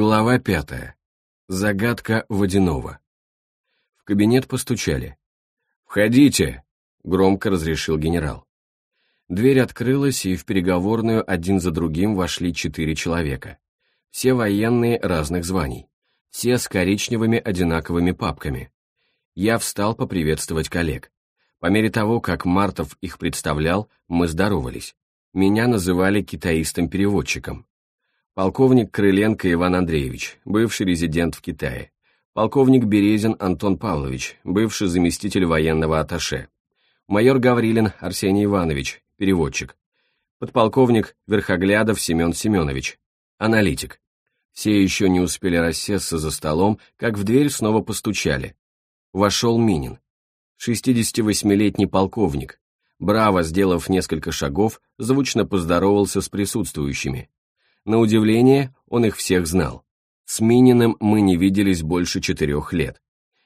Глава пятая. Загадка водяного. В кабинет постучали. «Входите!» — громко разрешил генерал. Дверь открылась, и в переговорную один за другим вошли четыре человека. Все военные разных званий. Все с коричневыми одинаковыми папками. Я встал поприветствовать коллег. По мере того, как Мартов их представлял, мы здоровались. Меня называли китаистом-переводчиком полковник Крыленко Иван Андреевич, бывший резидент в Китае, полковник Березин Антон Павлович, бывший заместитель военного атташе, майор Гаврилин Арсений Иванович, переводчик, подполковник Верхоглядов Семен Семенович, аналитик. Все еще не успели рассесться за столом, как в дверь снова постучали. Вошел Минин. 68-летний полковник. Браво, сделав несколько шагов, звучно поздоровался с присутствующими. На удивление, он их всех знал. С Мининым мы не виделись больше четырех лет.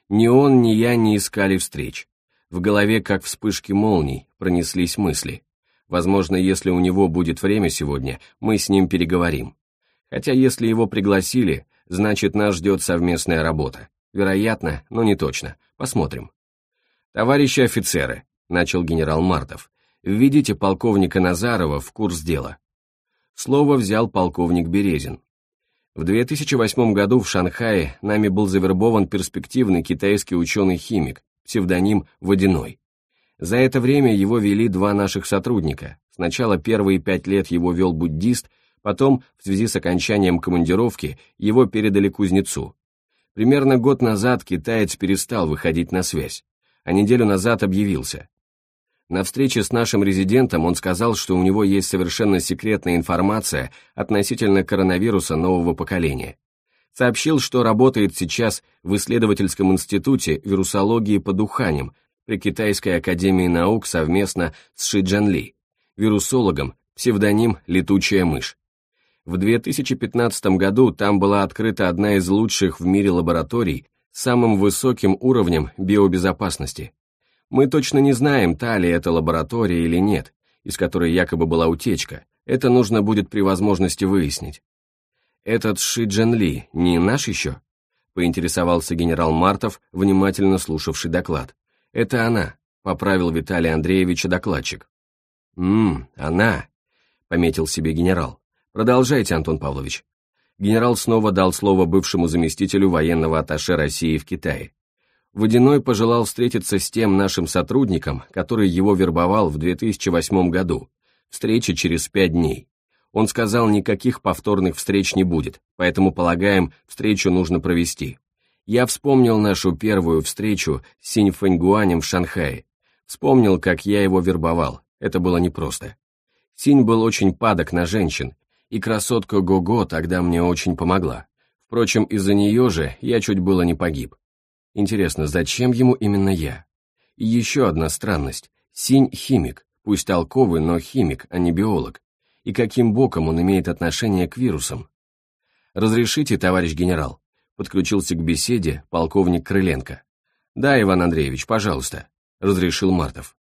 Ни он, ни я не искали встреч. В голове, как вспышки молний, пронеслись мысли. Возможно, если у него будет время сегодня, мы с ним переговорим. Хотя если его пригласили, значит нас ждет совместная работа. Вероятно, но не точно. Посмотрим. «Товарищи офицеры», — начал генерал Мартов, — «введите полковника Назарова в курс дела. Слово взял полковник Березин. В 2008 году в Шанхае нами был завербован перспективный китайский ученый-химик, псевдоним Водяной. За это время его вели два наших сотрудника. Сначала первые пять лет его вел буддист, потом, в связи с окончанием командировки, его передали кузнецу. Примерно год назад китаец перестал выходить на связь, а неделю назад объявился. На встрече с нашим резидентом он сказал, что у него есть совершенно секретная информация относительно коронавируса нового поколения. Сообщил, что работает сейчас в исследовательском институте вирусологии под Уханем при Китайской академии наук совместно с Ши Джан Ли, вирусологом, псевдоним «Летучая мышь». В 2015 году там была открыта одна из лучших в мире лабораторий с самым высоким уровнем биобезопасности. Мы точно не знаем, та ли это лаборатория или нет, из которой якобы была утечка. Это нужно будет при возможности выяснить. «Этот Ши Джен Ли не наш еще?» — поинтересовался генерал Мартов, внимательно слушавший доклад. «Это она», — поправил Виталий Андреевич докладчик. «Ммм, она», — пометил себе генерал. «Продолжайте, Антон Павлович». Генерал снова дал слово бывшему заместителю военного атташе России в Китае. Водяной пожелал встретиться с тем нашим сотрудником, который его вербовал в 2008 году. Встреча через пять дней. Он сказал, никаких повторных встреч не будет, поэтому, полагаем, встречу нужно провести. Я вспомнил нашу первую встречу с Синь Фэньгуанем в Шанхае. Вспомнил, как я его вербовал. Это было непросто. Синь был очень падок на женщин, и красотка Гого тогда мне очень помогла. Впрочем, из-за нее же я чуть было не погиб. Интересно, зачем ему именно я? И еще одна странность. Синь – химик, пусть толковый, но химик, а не биолог. И каким боком он имеет отношение к вирусам? «Разрешите, товарищ генерал?» Подключился к беседе полковник Крыленко. «Да, Иван Андреевич, пожалуйста», — разрешил Мартов.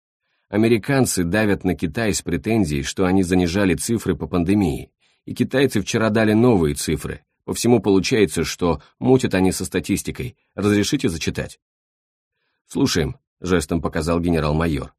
Американцы давят на Китай с претензией, что они занижали цифры по пандемии, и китайцы вчера дали новые цифры, по всему получается, что мутят они со статистикой. Разрешите зачитать?» «Слушаем», — жестом показал генерал-майор.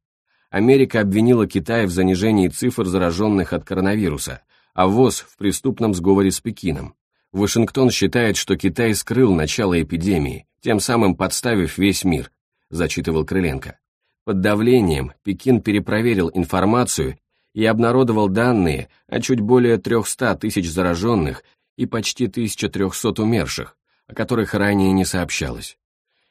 Америка обвинила Китай в занижении цифр зараженных от коронавируса, а ВОЗ в преступном сговоре с Пекином. Вашингтон считает, что Китай скрыл начало эпидемии, тем самым подставив весь мир, зачитывал Крыленко. Под давлением Пекин перепроверил информацию и обнародовал данные о чуть более 300 тысяч зараженных и почти 1300 умерших, о которых ранее не сообщалось.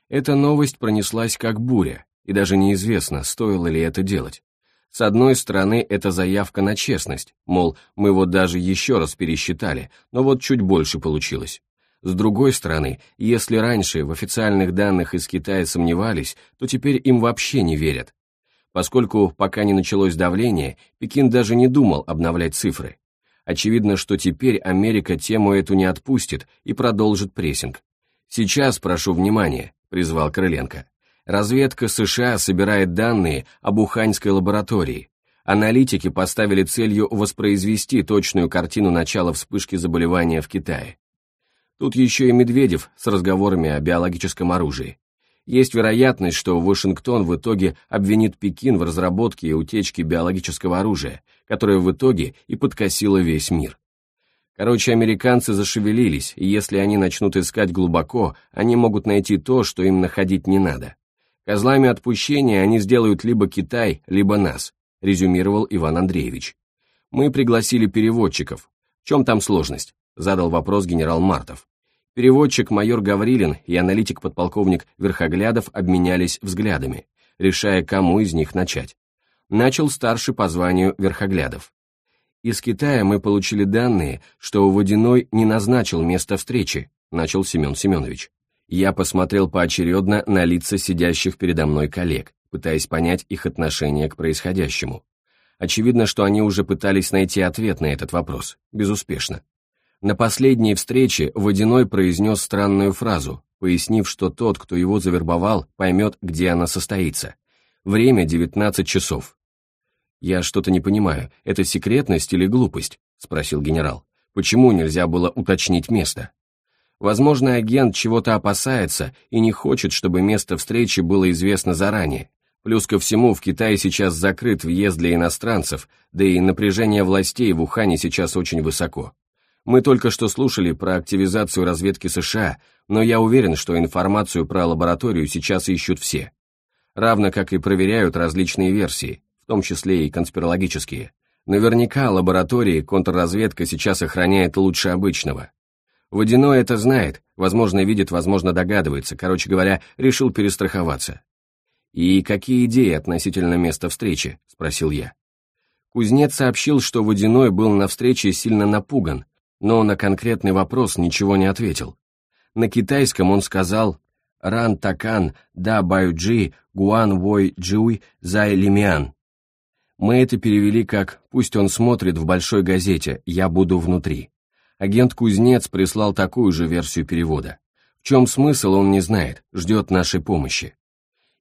Эта новость пронеслась как буря, и даже неизвестно, стоило ли это делать. С одной стороны, это заявка на честность, мол, мы вот даже еще раз пересчитали, но вот чуть больше получилось. С другой стороны, если раньше в официальных данных из Китая сомневались, то теперь им вообще не верят. Поскольку пока не началось давление, Пекин даже не думал обновлять цифры. Очевидно, что теперь Америка тему эту не отпустит и продолжит прессинг. «Сейчас прошу внимания», — призвал Крыленко. «Разведка США собирает данные об Уханьской лаборатории. Аналитики поставили целью воспроизвести точную картину начала вспышки заболевания в Китае. Тут еще и Медведев с разговорами о биологическом оружии. Есть вероятность, что Вашингтон в итоге обвинит Пекин в разработке и утечке биологического оружия, которое в итоге и подкосило весь мир. Короче, американцы зашевелились, и если они начнут искать глубоко, они могут найти то, что им находить не надо. Козлами отпущения они сделают либо Китай, либо нас, резюмировал Иван Андреевич. Мы пригласили переводчиков. В чем там сложность? Задал вопрос генерал Мартов. Переводчик майор Гаврилин и аналитик-подполковник Верхоглядов обменялись взглядами, решая, кому из них начать. Начал старший по званию Верхоглядов. Из Китая мы получили данные, что Водяной не назначил место встречи, начал Семен Семенович. Я посмотрел поочередно на лица сидящих передо мной коллег, пытаясь понять их отношение к происходящему. Очевидно, что они уже пытались найти ответ на этот вопрос, безуспешно. На последней встрече Водяной произнес странную фразу, пояснив, что тот, кто его завербовал, поймет, где она состоится. Время 19 часов. «Я что-то не понимаю, это секретность или глупость?» — спросил генерал. «Почему нельзя было уточнить место?» Возможно, агент чего-то опасается и не хочет, чтобы место встречи было известно заранее. Плюс ко всему, в Китае сейчас закрыт въезд для иностранцев, да и напряжение властей в Ухане сейчас очень высоко. Мы только что слушали про активизацию разведки США, но я уверен, что информацию про лабораторию сейчас ищут все. Равно как и проверяют различные версии, том числе и конспирологические. Наверняка лаборатории контрразведка сейчас охраняет лучше обычного. Водяной это знает, возможно, видит, возможно, догадывается, короче говоря, решил перестраховаться. «И какие идеи относительно места встречи?» – спросил я. Кузнец сообщил, что Водяной был на встрече сильно напуган, но на конкретный вопрос ничего не ответил. На китайском он сказал «Ран такан да баюджи гуан вой джуй зай лимиан». Мы это перевели как «Пусть он смотрит в большой газете, я буду внутри». Агент-кузнец прислал такую же версию перевода. В чем смысл, он не знает, ждет нашей помощи.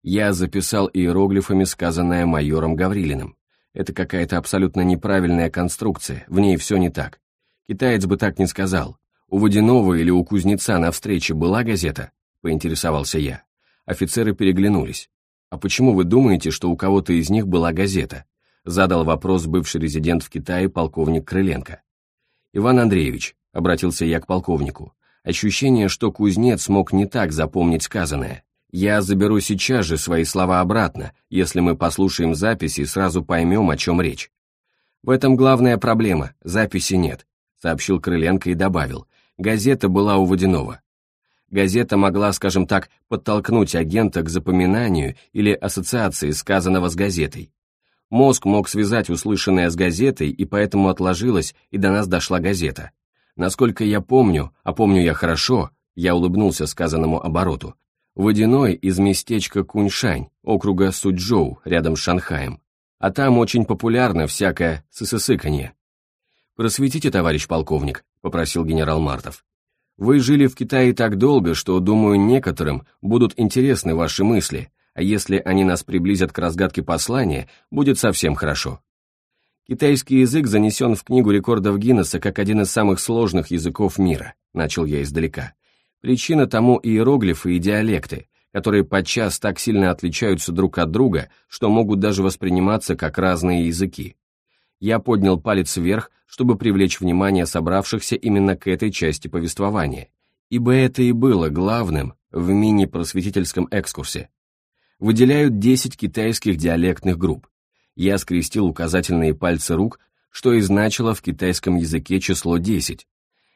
Я записал иероглифами сказанное майором Гаврилиным. Это какая-то абсолютно неправильная конструкция, в ней все не так. Китаец бы так не сказал. У Водянова или у Кузнеца на встрече была газета? Поинтересовался я. Офицеры переглянулись. А почему вы думаете, что у кого-то из них была газета? Задал вопрос бывший резидент в Китае полковник Крыленко. Иван Андреевич, обратился я к полковнику, ощущение, что кузнец мог не так запомнить сказанное. Я заберу сейчас же свои слова обратно, если мы послушаем записи и сразу поймем, о чем речь. В этом главная проблема, записи нет сообщил Крыленко и добавил, газета была у Водянова. Газета могла, скажем так, подтолкнуть агента к запоминанию или ассоциации сказанного с газетой. Мозг мог связать услышанное с газетой, и поэтому отложилось, и до нас дошла газета. Насколько я помню, а помню я хорошо, я улыбнулся сказанному обороту, Водяной из местечка Куньшань, округа Суджоу, рядом с Шанхаем. А там очень популярно всякое сысысыканье. «Просветите, товарищ полковник», — попросил генерал Мартов. «Вы жили в Китае так долго, что, думаю, некоторым будут интересны ваши мысли, а если они нас приблизят к разгадке послания, будет совсем хорошо». Китайский язык занесен в книгу рекордов Гиннесса как один из самых сложных языков мира, начал я издалека. Причина тому иероглифы и диалекты, которые подчас так сильно отличаются друг от друга, что могут даже восприниматься как разные языки. Я поднял палец вверх, чтобы привлечь внимание собравшихся именно к этой части повествования, ибо это и было главным в мини-просветительском экскурсе. Выделяют 10 китайских диалектных групп. Я скрестил указательные пальцы рук, что и значило в китайском языке число 10.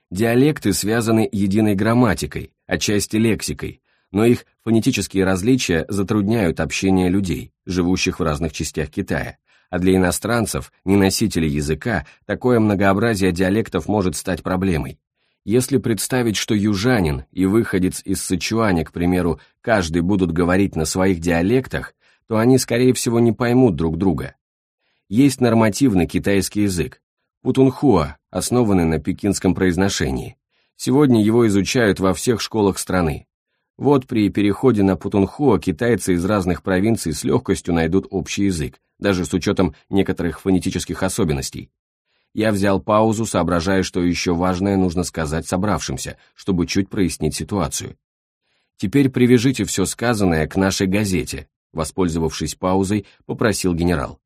Диалекты связаны единой грамматикой, отчасти лексикой, но их фонетические различия затрудняют общение людей, живущих в разных частях Китая, а для иностранцев, не носителей языка, такое многообразие диалектов может стать проблемой. Если представить, что южанин и выходец из Сычуаня, к примеру, каждый будут говорить на своих диалектах, то они, скорее всего, не поймут друг друга. Есть нормативный китайский язык, путунхуа, основанный на пекинском произношении. Сегодня его изучают во всех школах страны. Вот при переходе на путунхуа китайцы из разных провинций с легкостью найдут общий язык, даже с учетом некоторых фонетических особенностей. Я взял паузу, соображая, что еще важное нужно сказать собравшимся, чтобы чуть прояснить ситуацию. «Теперь привяжите все сказанное к нашей газете», воспользовавшись паузой, попросил генерал.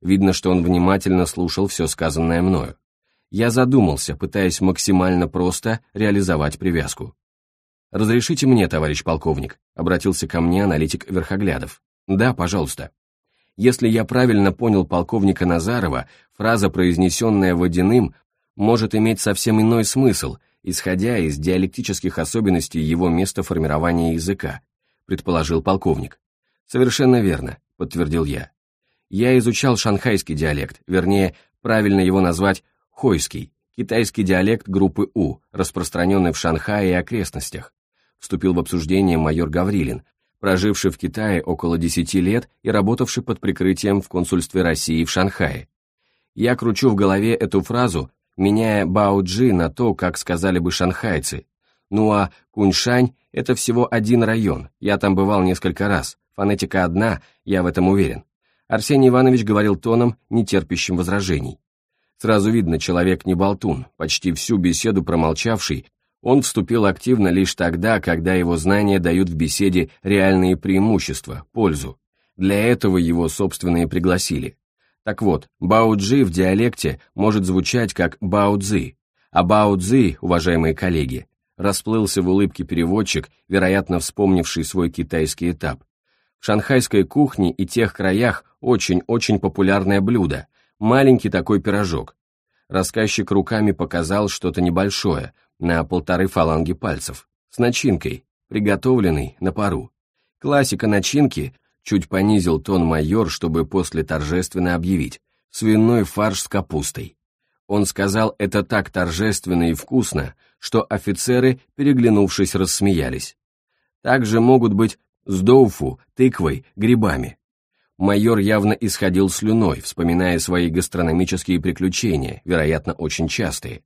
Видно, что он внимательно слушал все сказанное мною. Я задумался, пытаясь максимально просто реализовать привязку. «Разрешите мне, товарищ полковник», — обратился ко мне аналитик Верхоглядов. «Да, пожалуйста». Если я правильно понял полковника Назарова, фраза, произнесенная водяным, может иметь совсем иной смысл, исходя из диалектических особенностей его места формирования языка, предположил полковник. Совершенно верно, подтвердил я. Я изучал шанхайский диалект, вернее, правильно его назвать хойский, китайский диалект группы У, распространенный в Шанхае и окрестностях. Вступил в обсуждение майор Гаврилин, проживший в Китае около 10 лет и работавший под прикрытием в консульстве России в Шанхае. Я кручу в голове эту фразу, меняя Бао-Джи на то, как сказали бы шанхайцы. Ну а Куньшань – это всего один район, я там бывал несколько раз, фонетика одна, я в этом уверен. Арсений Иванович говорил тоном, нетерпящим возражений. Сразу видно, человек не болтун, почти всю беседу промолчавший, он вступил активно лишь тогда, когда его знания дают в беседе реальные преимущества, пользу. Для этого его, собственно, и пригласили. Так вот, Бао-Джи в диалекте может звучать как Бао-Цзи, а Бао-Цзи, уважаемые коллеги, расплылся в улыбке переводчик, вероятно, вспомнивший свой китайский этап. В шанхайской кухне и тех краях очень-очень популярное блюдо, маленький такой пирожок. Рассказчик руками показал что-то небольшое, на полторы фаланги пальцев, с начинкой, приготовленной на пару. Классика начинки чуть понизил тон майор, чтобы после торжественно объявить «свиной фарш с капустой». Он сказал это так торжественно и вкусно, что офицеры, переглянувшись, рассмеялись. Также могут быть с доуфу, тыквой, грибами. Майор явно исходил слюной, вспоминая свои гастрономические приключения, вероятно, очень частые.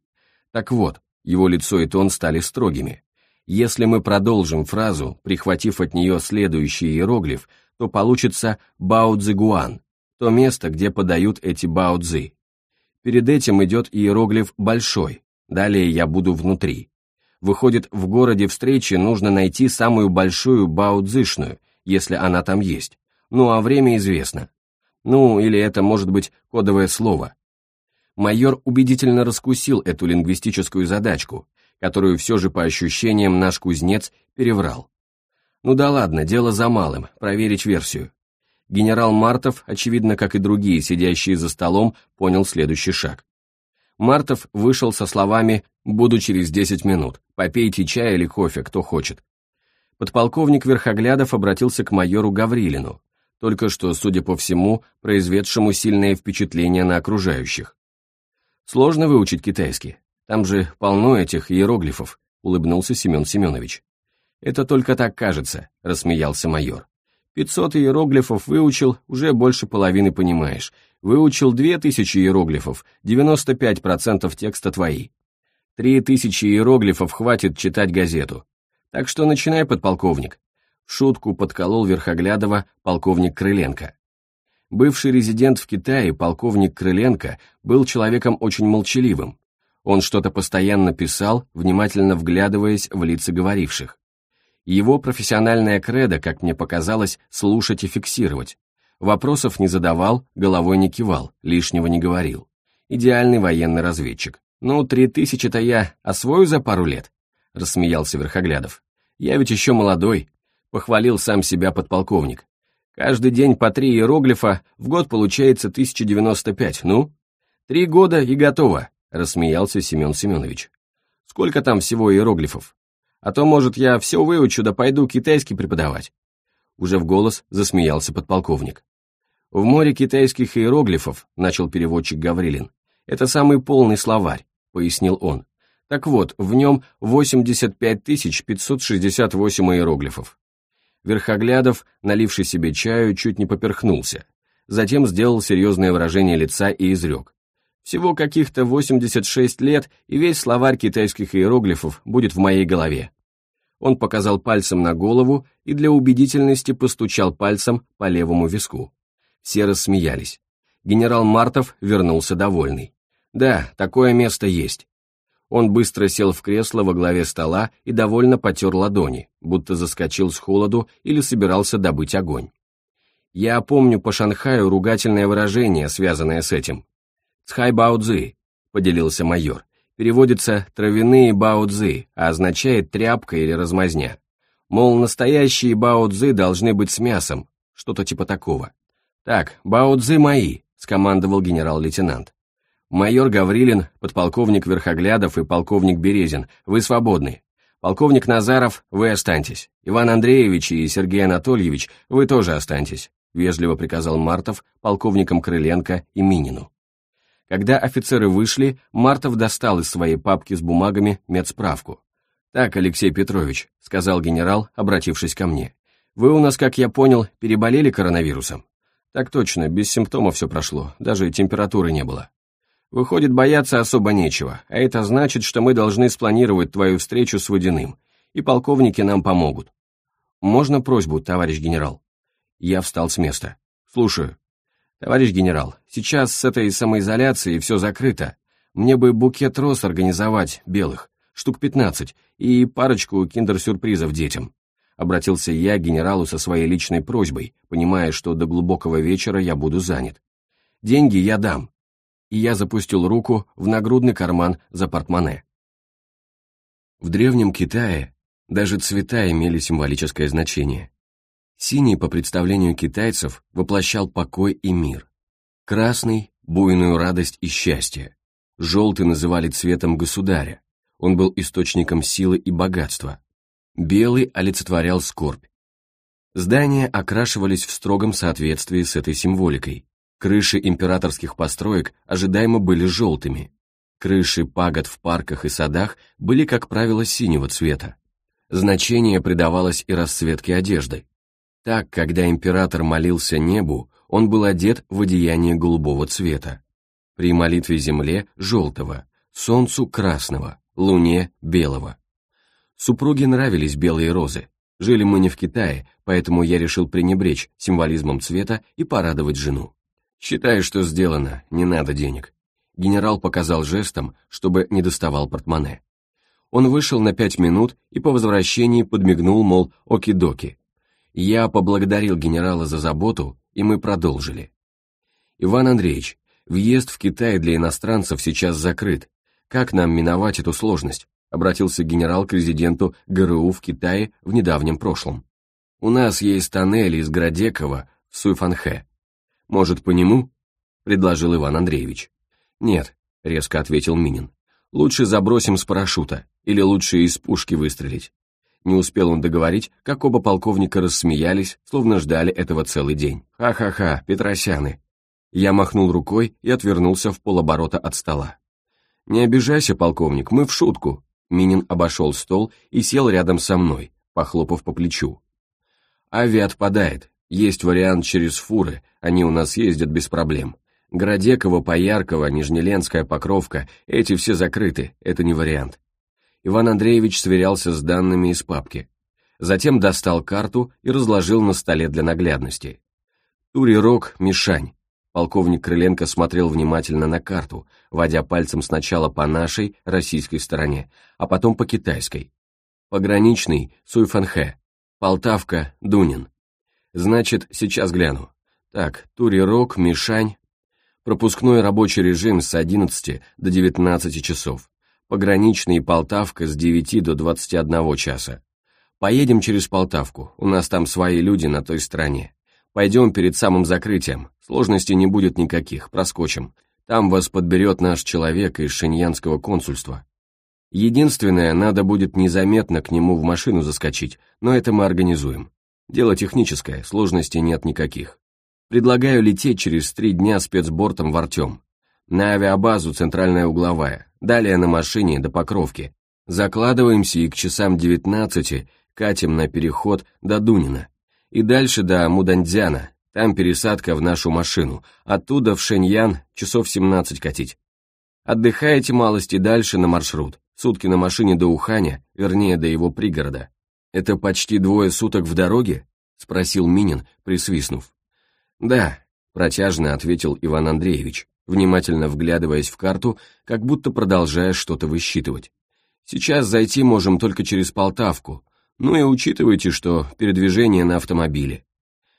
Так вот, его лицо и тон стали строгими. Если мы продолжим фразу, прихватив от нее следующий иероглиф, то получится Бао-Цзигуан, то место, где подают эти Бао-Цзы. Перед этим идет иероглиф «большой», далее я буду внутри. Выходит, в городе встречи нужно найти самую большую Бао-Цзышную, если она там есть. Ну а время известно. Ну, или это может быть кодовое слово майор убедительно раскусил эту лингвистическую задачку, которую все же по ощущениям наш кузнец переврал. Ну да ладно, дело за малым, проверить версию. Генерал Мартов, очевидно, как и другие, сидящие за столом, понял следующий шаг. Мартов вышел со словами «Буду через 10 минут, попейте чай или кофе, кто хочет». Подполковник Верхоглядов обратился к майору Гаврилину, только что, судя по всему, произведшему сильное впечатление на окружающих. Сложно выучить китайский. Там же полно этих иероглифов, улыбнулся Семен Семенович. Это только так кажется, рассмеялся майор. Пятьсот иероглифов выучил, уже больше половины понимаешь. Выучил две тысячи иероглифов, 95% текста твои. Три тысячи иероглифов хватит читать газету. Так что начинай, подполковник. Шутку подколол Верхоглядова полковник Крыленко. Бывший резидент в Китае, полковник Крыленко, был человеком очень молчаливым. Он что-то постоянно писал, внимательно вглядываясь в лица говоривших. Его профессиональная кредо, как мне показалось, слушать и фиксировать. Вопросов не задавал, головой не кивал, лишнего не говорил. Идеальный военный разведчик. «Ну, три тысячи-то я освою за пару лет», — рассмеялся Верхоглядов. «Я ведь еще молодой», — похвалил сам себя подполковник. Каждый день по три иероглифа, в год получается 1095, ну? Три года и готово, рассмеялся Семен Семенович. Сколько там всего иероглифов? А то, может, я все выучу, да пойду китайский преподавать. Уже в голос засмеялся подполковник. В море китайских иероглифов, начал переводчик Гаврилин, это самый полный словарь, пояснил он. Так вот, в нем 85 568 иероглифов. Верхоглядов, наливший себе чаю, чуть не поперхнулся. Затем сделал серьезное выражение лица и изрек. Всего каких-то 86 лет, и весь словарь китайских иероглифов будет в моей голове. Он показал пальцем на голову и для убедительности постучал пальцем по левому виску. Все рассмеялись. Генерал Мартов вернулся довольный. Да, такое место есть. Он быстро сел в кресло во главе стола и довольно потер ладони, будто заскочил с холоду или собирался добыть огонь. Я помню по Шанхаю ругательное выражение, связанное с этим. «Цхай баудзы», — поделился майор. Переводится «травяные баудзы», а означает «тряпка» или «размазня». Мол, настоящие баудзы должны быть с мясом, что-то типа такого. «Так, баудзы мои», — скомандовал генерал-лейтенант. «Майор Гаврилин, подполковник Верхоглядов и полковник Березин, вы свободны. Полковник Назаров, вы останьтесь. Иван Андреевич и Сергей Анатольевич, вы тоже останьтесь», — вежливо приказал Мартов полковникам Крыленко и Минину. Когда офицеры вышли, Мартов достал из своей папки с бумагами медсправку. «Так, Алексей Петрович», — сказал генерал, обратившись ко мне, «вы у нас, как я понял, переболели коронавирусом?» «Так точно, без симптомов все прошло, даже температуры не было». Выходит, бояться особо нечего, а это значит, что мы должны спланировать твою встречу с Водяным, и полковники нам помогут. Можно просьбу, товарищ генерал? Я встал с места. Слушаю. Товарищ генерал, сейчас с этой самоизоляцией все закрыто. Мне бы букет роз организовать, белых, штук пятнадцать, и парочку киндер-сюрпризов детям. Обратился я к генералу со своей личной просьбой, понимая, что до глубокого вечера я буду занят. Деньги я дам, и я запустил руку в нагрудный карман за портмоне. В древнем Китае даже цвета имели символическое значение. Синий, по представлению китайцев, воплощал покой и мир. Красный – буйную радость и счастье. Желтый называли цветом государя. Он был источником силы и богатства. Белый олицетворял скорбь. Здания окрашивались в строгом соответствии с этой символикой. Крыши императорских построек ожидаемо были желтыми. Крыши пагод в парках и садах были, как правило, синего цвета. Значение придавалось и расцветке одежды. Так, когда император молился небу, он был одет в одеяние голубого цвета. При молитве земле – желтого, солнцу – красного, луне – белого. Супруге нравились белые розы. Жили мы не в Китае, поэтому я решил пренебречь символизмом цвета и порадовать жену. «Считай, что сделано, не надо денег». Генерал показал жестом, чтобы не доставал портмоне. Он вышел на пять минут и по возвращении подмигнул, мол, оки-доки. Я поблагодарил генерала за заботу, и мы продолжили. «Иван Андреевич, въезд в Китай для иностранцев сейчас закрыт. Как нам миновать эту сложность?» обратился генерал к резиденту ГРУ в Китае в недавнем прошлом. «У нас есть тоннель из Градекова в Суйфанхэ. Может, по нему?» — предложил Иван Андреевич. «Нет», — резко ответил Минин. «Лучше забросим с парашюта, или лучше из пушки выстрелить». Не успел он договорить, как оба полковника рассмеялись, словно ждали этого целый день. «Ха-ха-ха, Петросяны!» Я махнул рукой и отвернулся в полоборота от стола. «Не обижайся, полковник, мы в шутку!» Минин обошел стол и сел рядом со мной, похлопав по плечу. «Авиа отпадает, есть вариант через фуры, они у нас ездят без проблем. Градекова, Пояркова, Нижнеленская, Покровка, эти все закрыты, это не вариант. Иван Андреевич сверялся с данными из папки. Затем достал карту и разложил на столе для наглядности. Тури-Рог, Мишань. Полковник Крыленко смотрел внимательно на карту, водя пальцем сначала по нашей, российской стороне, а потом по китайской. Пограничный, Суйфанхэ. Полтавка, Дунин. Значит, сейчас гляну. Так, Тури-Рог, Мишань. Пропускной рабочий режим с 11 до 19 часов. Пограничный Полтавка с 9 до 21 часа. Поедем через Полтавку, у нас там свои люди на той стороне. Пойдем перед самым закрытием, сложностей не будет никаких, проскочим. Там вас подберет наш человек из Шиньянского консульства. Единственное, надо будет незаметно к нему в машину заскочить, но это мы организуем. Дело техническое, сложностей нет никаких. Предлагаю лететь через три дня спецбортом в Артем. На авиабазу центральная угловая, далее на машине до Покровки. Закладываемся и к часам 19 катим на переход до Дунина. И дальше до Мудандзяна, там пересадка в нашу машину, оттуда в Шеньян часов 17 катить. Отдыхаете малости дальше на маршрут, сутки на машине до Уханя, вернее до его пригорода. «Это почти двое суток в дороге?» — спросил Минин, присвистнув. «Да», — протяжно ответил Иван Андреевич. внимательно вглядываясь в карту, как будто продолжая что-то высчитывать. «Сейчас зайти можем только через Полтавку, ну и учитывайте, что передвижение на автомобиле.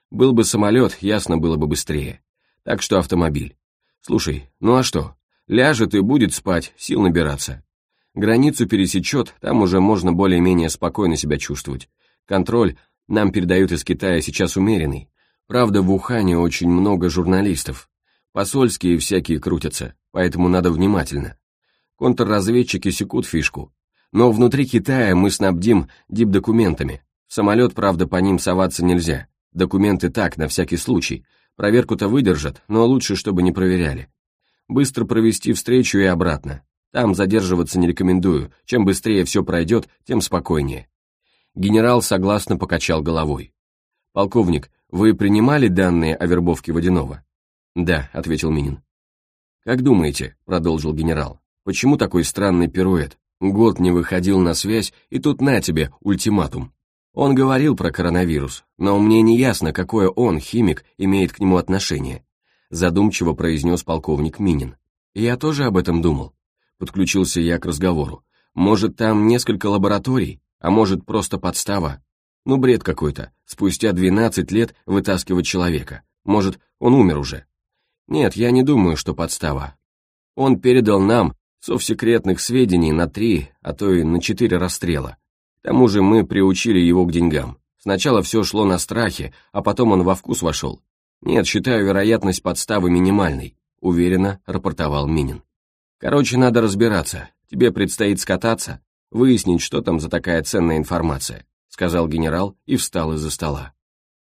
Был бы самолет, ясно было бы быстрее. Так что автомобиль. Слушай, ну а что? Ляжет и будет спать, сил набираться. Границу пересечет, там уже можно более-менее спокойно себя чувствовать. Контроль нам передают из Китая сейчас умеренный. Правда, в Ухане очень много журналистов. Посольские всякие крутятся, поэтому надо внимательно. Контрразведчики секут фишку. Но внутри Китая мы снабдим дип-документами. самолет, правда, по ним соваться нельзя. Документы так, на всякий случай. Проверку-то выдержат, но лучше, чтобы не проверяли. Быстро провести встречу и обратно. Там задерживаться не рекомендую. Чем быстрее все пройдет, тем спокойнее. Генерал согласно покачал головой. «Полковник, вы принимали данные о вербовке Водянова?» «Да», — ответил Минин. «Как думаете», — продолжил генерал, — «почему такой странный пируэт? Год не выходил на связь, и тут на тебе ультиматум. Он говорил про коронавирус, но мне не ясно, какое он, химик, имеет к нему отношение», — задумчиво произнес полковник Минин. «Я тоже об этом думал», — подключился я к разговору. «Может, там несколько лабораторий?» А может, просто подстава? Ну, бред какой-то. Спустя 12 лет вытаскивать человека. Может, он умер уже? Нет, я не думаю, что подстава. Он передал нам совсекретных сведений на три, а то и на четыре расстрела. К тому же мы приучили его к деньгам. Сначала все шло на страхе, а потом он во вкус вошел. Нет, считаю вероятность подставы минимальной, уверенно рапортовал Минин. Короче, надо разбираться. Тебе предстоит скататься, выяснить, что там за такая ценная информация», сказал генерал и встал из-за стола.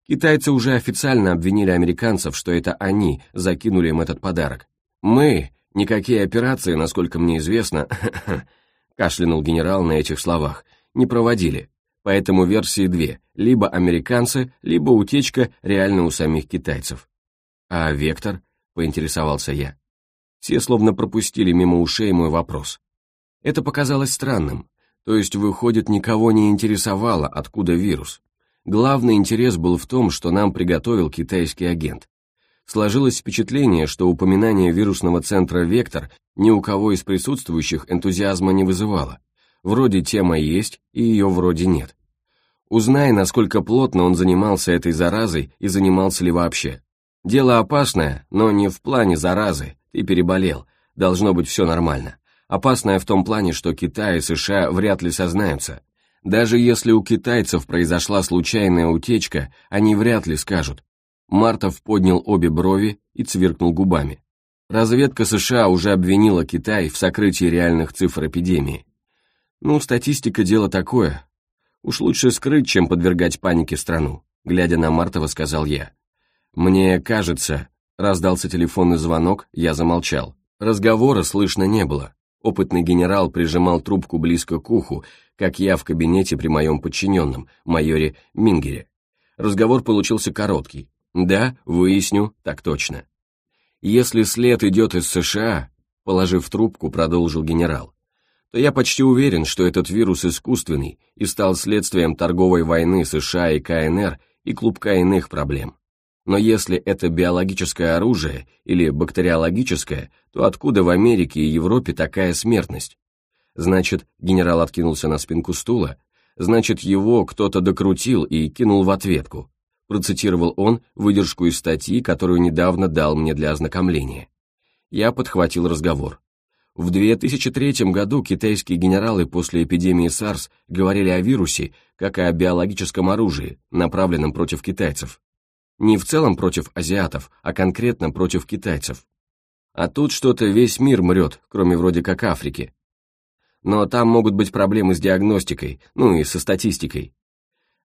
Китайцы уже официально обвинили американцев, что это они закинули им этот подарок. Мы, никакие операции, насколько мне известно, кашлянул генерал на этих словах, не проводили. Поэтому версии две, либо американцы, либо утечка реально у самих китайцев. А вектор, поинтересовался я. Все словно пропустили мимо ушей мой вопрос. Это показалось странным, то есть, выходит, никого не интересовало, откуда вирус. Главный интерес был в том, что нам приготовил китайский агент. Сложилось впечатление, что упоминание вирусного центра «Вектор» ни у кого из присутствующих энтузиазма не вызывало. Вроде тема есть, и ее вроде нет. Узнай, насколько плотно он занимался этой заразой и занимался ли вообще. Дело опасное, но не в плане заразы, ты переболел, должно быть все нормально опасная в том плане, что Китай и США вряд ли сознаются. Даже если у китайцев произошла случайная утечка, они вряд ли скажут. Мартов поднял обе брови и цвиркнул губами. Разведка США уже обвинила Китай в сокрытии реальных цифр эпидемии. Ну, статистика дело такое. Уж лучше скрыть, чем подвергать панике страну, глядя на Мартова, сказал я. Мне кажется, раздался телефонный звонок, я замолчал. Разговора слышно не было. Опытный генерал прижимал трубку близко к уху, как я в кабинете при моем подчиненном, майоре Мингере. Разговор получился короткий. «Да, выясню, так точно». «Если след идет из США», — положив трубку, продолжил генерал, то я почти уверен, что этот вирус искусственный и стал следствием торговой войны США и КНР и клубка иных проблем. Но если это биологическое оружие или бактериологическое, то откуда в Америке и Европе такая смертность? Значит, генерал откинулся на спинку стула, значит, его кто-то докрутил и кинул в ответку. Процитировал он выдержку из статьи, которую недавно дал мне для ознакомления. Я подхватил разговор. В 2003 году китайские генералы после эпидемии SARS говорили о вирусе, как о биологическом оружии, направленном против китайцев. Не в целом против азиатов, а конкретно против китайцев. А тут что-то весь мир мрет, кроме вроде как Африки. Но там могут быть проблемы с диагностикой, ну и со статистикой.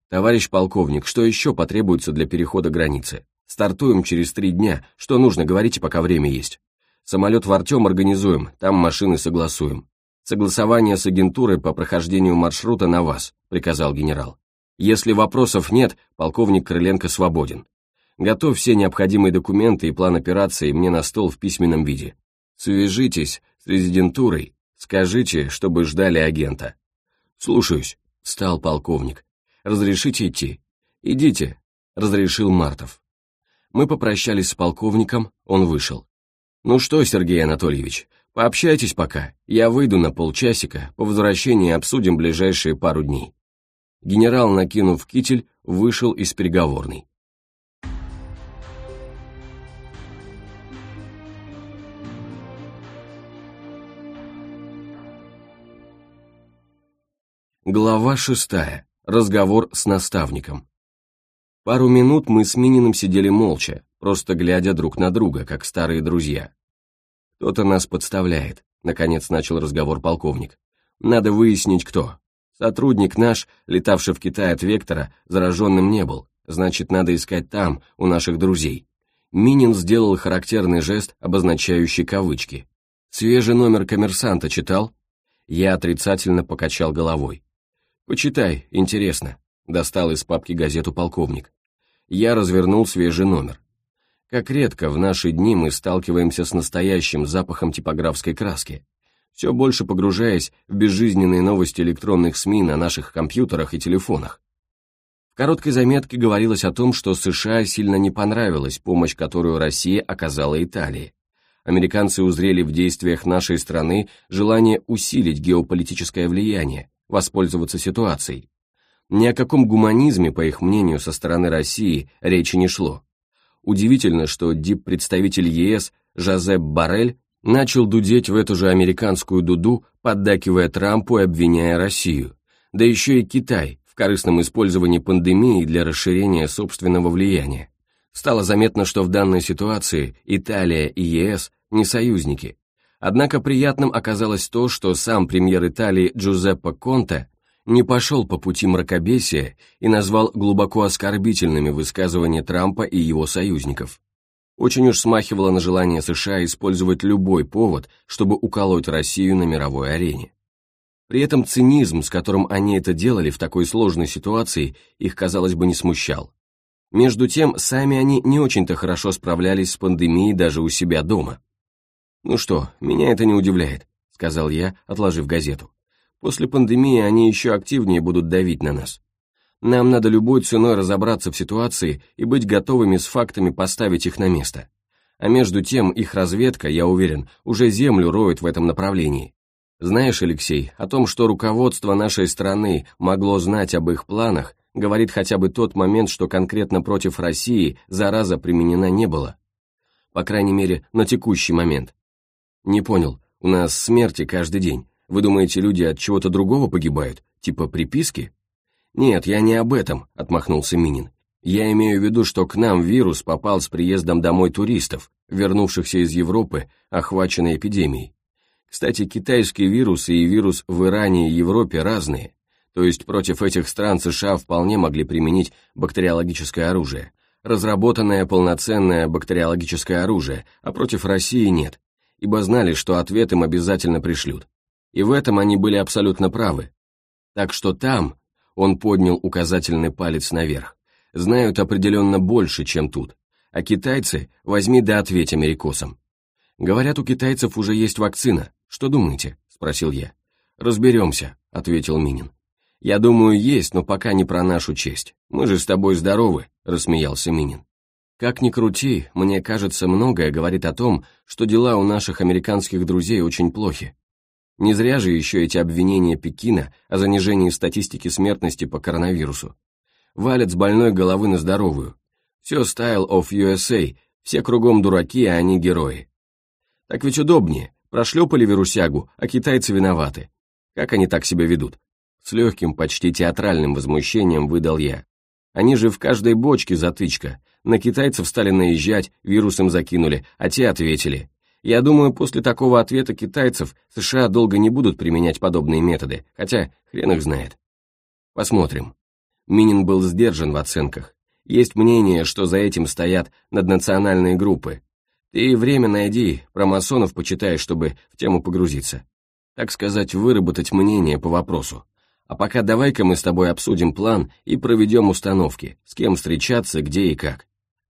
Товарищ полковник, что еще потребуется для перехода границы? Стартуем через три дня, что нужно, говорите, пока время есть. Самолет в Артем организуем, там машины согласуем. Согласование с агентурой по прохождению маршрута на вас, приказал генерал. Если вопросов нет, полковник Крыленко свободен. Готовь все необходимые документы и план операции мне на стол в письменном виде. Свяжитесь с резидентурой, скажите, чтобы ждали агента. Слушаюсь, стал полковник. Разрешите идти? Идите, разрешил Мартов. Мы попрощались с полковником, он вышел. «Ну что, Сергей Анатольевич, пообщайтесь пока, я выйду на полчасика, по возвращении обсудим ближайшие пару дней». Генерал, накинув китель, вышел из переговорной. Глава шестая. Разговор с наставником. Пару минут мы с Мининым сидели молча, просто глядя друг на друга, как старые друзья. «Кто-то нас подставляет», — наконец начал разговор полковник. «Надо выяснить, кто. Сотрудник наш, летавший в Китай от Вектора, зараженным не был, значит, надо искать там, у наших друзей». Минин сделал характерный жест, обозначающий кавычки. «Свежий номер коммерсанта читал?» Я отрицательно покачал головой. «Почитай, интересно», — достал из папки газету полковник. Я развернул свежий номер. Как редко в наши дни мы сталкиваемся с настоящим запахом типографской краски, все больше погружаясь в безжизненные новости электронных СМИ на наших компьютерах и телефонах. В короткой заметке говорилось о том, что США сильно не понравилась помощь, которую Россия оказала Италии. Американцы узрели в действиях нашей страны желание усилить геополитическое влияние, воспользоваться ситуацией. Ни о каком гуманизме, по их мнению, со стороны России речи не шло. Удивительно, что дип-представитель ЕС Жозеп Барель начал дудеть в эту же американскую дуду, поддакивая Трампу и обвиняя Россию, да еще и Китай в корыстном использовании пандемии для расширения собственного влияния. Стало заметно, что в данной ситуации Италия и ЕС не союзники, Однако приятным оказалось то, что сам премьер Италии Джузеппе Конте не пошел по пути мракобесия и назвал глубоко оскорбительными высказывания Трампа и его союзников. Очень уж смахивало на желание США использовать любой повод, чтобы уколоть Россию на мировой арене. При этом цинизм, с которым они это делали в такой сложной ситуации, их, казалось бы, не смущал. Между тем, сами они не очень-то хорошо справлялись с пандемией даже у себя дома. «Ну что, меня это не удивляет», — сказал я, отложив газету. «После пандемии они еще активнее будут давить на нас. Нам надо любой ценой разобраться в ситуации и быть готовыми с фактами поставить их на место. А между тем их разведка, я уверен, уже землю роет в этом направлении. Знаешь, Алексей, о том, что руководство нашей страны могло знать об их планах, говорит хотя бы тот момент, что конкретно против России зараза применена не было. По крайней мере, на текущий момент. «Не понял, у нас смерти каждый день. Вы думаете, люди от чего-то другого погибают? Типа приписки?» «Нет, я не об этом», — отмахнулся Минин. «Я имею в виду, что к нам вирус попал с приездом домой туристов, вернувшихся из Европы, охваченной эпидемией. Кстати, китайский вирус и вирус в Иране и Европе разные, то есть против этих стран США вполне могли применить бактериологическое оружие, разработанное полноценное бактериологическое оружие, а против России нет ибо знали, что ответ им обязательно пришлют. И в этом они были абсолютно правы. Так что там, он поднял указательный палец наверх, знают определенно больше, чем тут. А китайцы возьми да ответь америкосам. Говорят, у китайцев уже есть вакцина. Что думаете? Спросил я. Разберемся, ответил Минин. Я думаю, есть, но пока не про нашу честь. Мы же с тобой здоровы, рассмеялся Минин. Как ни крути, мне кажется, многое говорит о том, что дела у наших американских друзей очень плохи. Не зря же еще эти обвинения Пекина о занижении статистики смертности по коронавирусу. Валят с больной головы на здоровую. Все style of USA, все кругом дураки, а они герои. Так ведь удобнее, прошлепали вирусягу, а китайцы виноваты. Как они так себя ведут? С легким, почти театральным возмущением выдал я. Они же в каждой бочке затычка, на китайцев стали наезжать, вирусом закинули, а те ответили. Я думаю, после такого ответа китайцев США долго не будут применять подобные методы, хотя хрен их знает. Посмотрим. Минин был сдержан в оценках. Есть мнение, что за этим стоят наднациональные группы. Ты время найди, про масонов почитай, чтобы в тему погрузиться. Так сказать, выработать мнение по вопросу. А пока давай-ка мы с тобой обсудим план и проведем установки, с кем встречаться, где и как.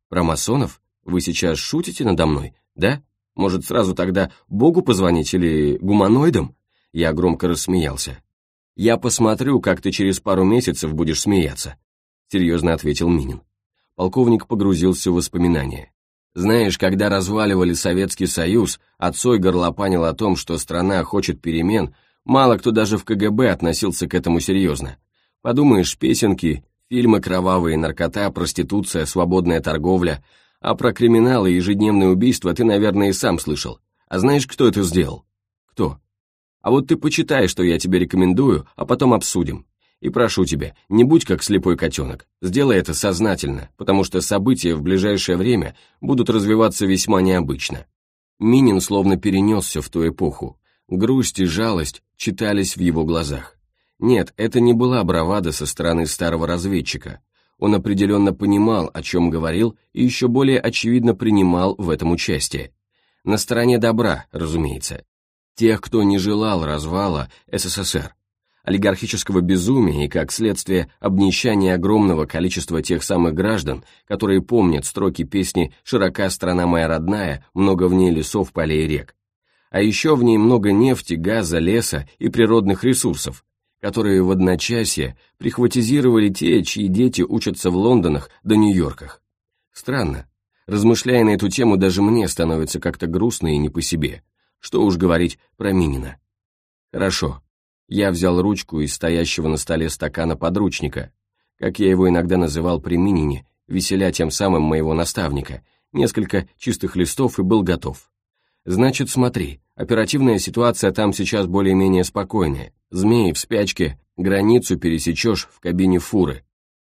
Про масонов? Вы сейчас шутите надо мной, да? Может, сразу тогда Богу позвонить или гуманоидам?» Я громко рассмеялся. «Я посмотрю, как ты через пару месяцев будешь смеяться», — серьезно ответил Минин. Полковник погрузился в воспоминания. Знаешь, когда разваливали Советский Союз, отцой горлопанил о том, что страна хочет перемен, мало кто даже в КГБ относился к этому серьезно. Подумаешь, песенки, фильмы кровавые, наркота, проституция, свободная торговля, а про криминалы и ежедневные убийства ты, наверное, и сам слышал. А знаешь, кто это сделал? Кто? А вот ты почитай, что я тебе рекомендую, а потом обсудим. И прошу тебя, не будь как слепой котенок. Сделай это сознательно, потому что события в ближайшее время будут развиваться весьма необычно. Минин словно перенесся в ту эпоху. Грусть и жалость читались в его глазах. Нет, это не была бравада со стороны старого разведчика. Он определенно понимал, о чем говорил, и еще более очевидно принимал в этом участие. На стороне добра, разумеется. Тех, кто не желал развала СССР олигархического безумия и, как следствие, обнищания огромного количества тех самых граждан, которые помнят строки песни «Широка страна моя родная, много в ней лесов, полей и рек». А еще в ней много нефти, газа, леса и природных ресурсов, которые в одночасье прихватизировали те, чьи дети учатся в Лондонах да Нью-Йорках. Странно. Размышляя на эту тему, даже мне становится как-то грустно и не по себе. Что уж говорить про Минина. Хорошо, я взял ручку из стоящего на столе стакана подручника, как я его иногда называл при Минине, веселя тем самым моего наставника, несколько чистых листов и был готов. Значит, смотри, оперативная ситуация там сейчас более-менее спокойная. Змеи в спячке, границу пересечешь в кабине фуры.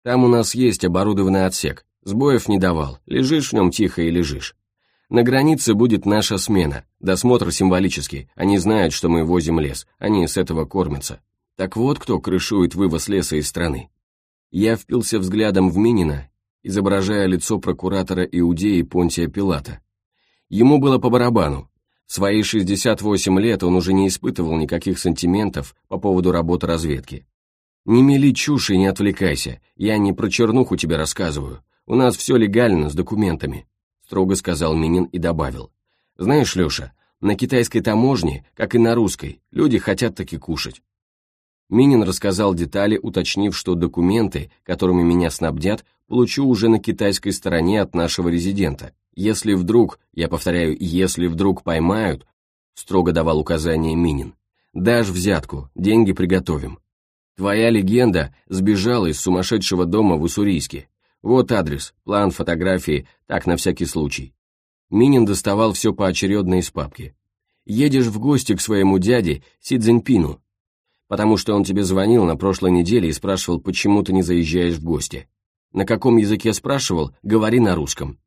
Там у нас есть оборудованный отсек, сбоев не давал, лежишь в нем тихо и лежишь. На границе будет наша смена. Досмотр символический. Они знают, что мы возим лес. Они с этого кормятся. Так вот, кто крышует вывоз леса из страны. Я впился взглядом в Минина, изображая лицо прокуратора Иудеи Понтия Пилата. Ему было по барабану. В свои 68 лет он уже не испытывал никаких сантиментов по поводу работы разведки. «Не мели чушь и не отвлекайся, я не про чернуху тебе рассказываю. У нас все легально, с документами строго сказал Минин и добавил. «Знаешь, Леша, на китайской таможне, как и на русской, люди хотят таки кушать». Минин рассказал детали, уточнив, что документы, которыми меня снабдят, получу уже на китайской стороне от нашего резидента. Если вдруг, я повторяю, если вдруг поймают, строго давал указание Минин, дашь взятку, деньги приготовим. Твоя легенда сбежала из сумасшедшего дома в Уссурийске, вот адрес, план, фотографии, так на всякий случай. Минин доставал все поочередно из папки. Едешь в гости к своему дяде Си Цзиньпину, потому что он тебе звонил на прошлой неделе и спрашивал, почему ты не заезжаешь в гости. На каком языке спрашивал, говори на русском.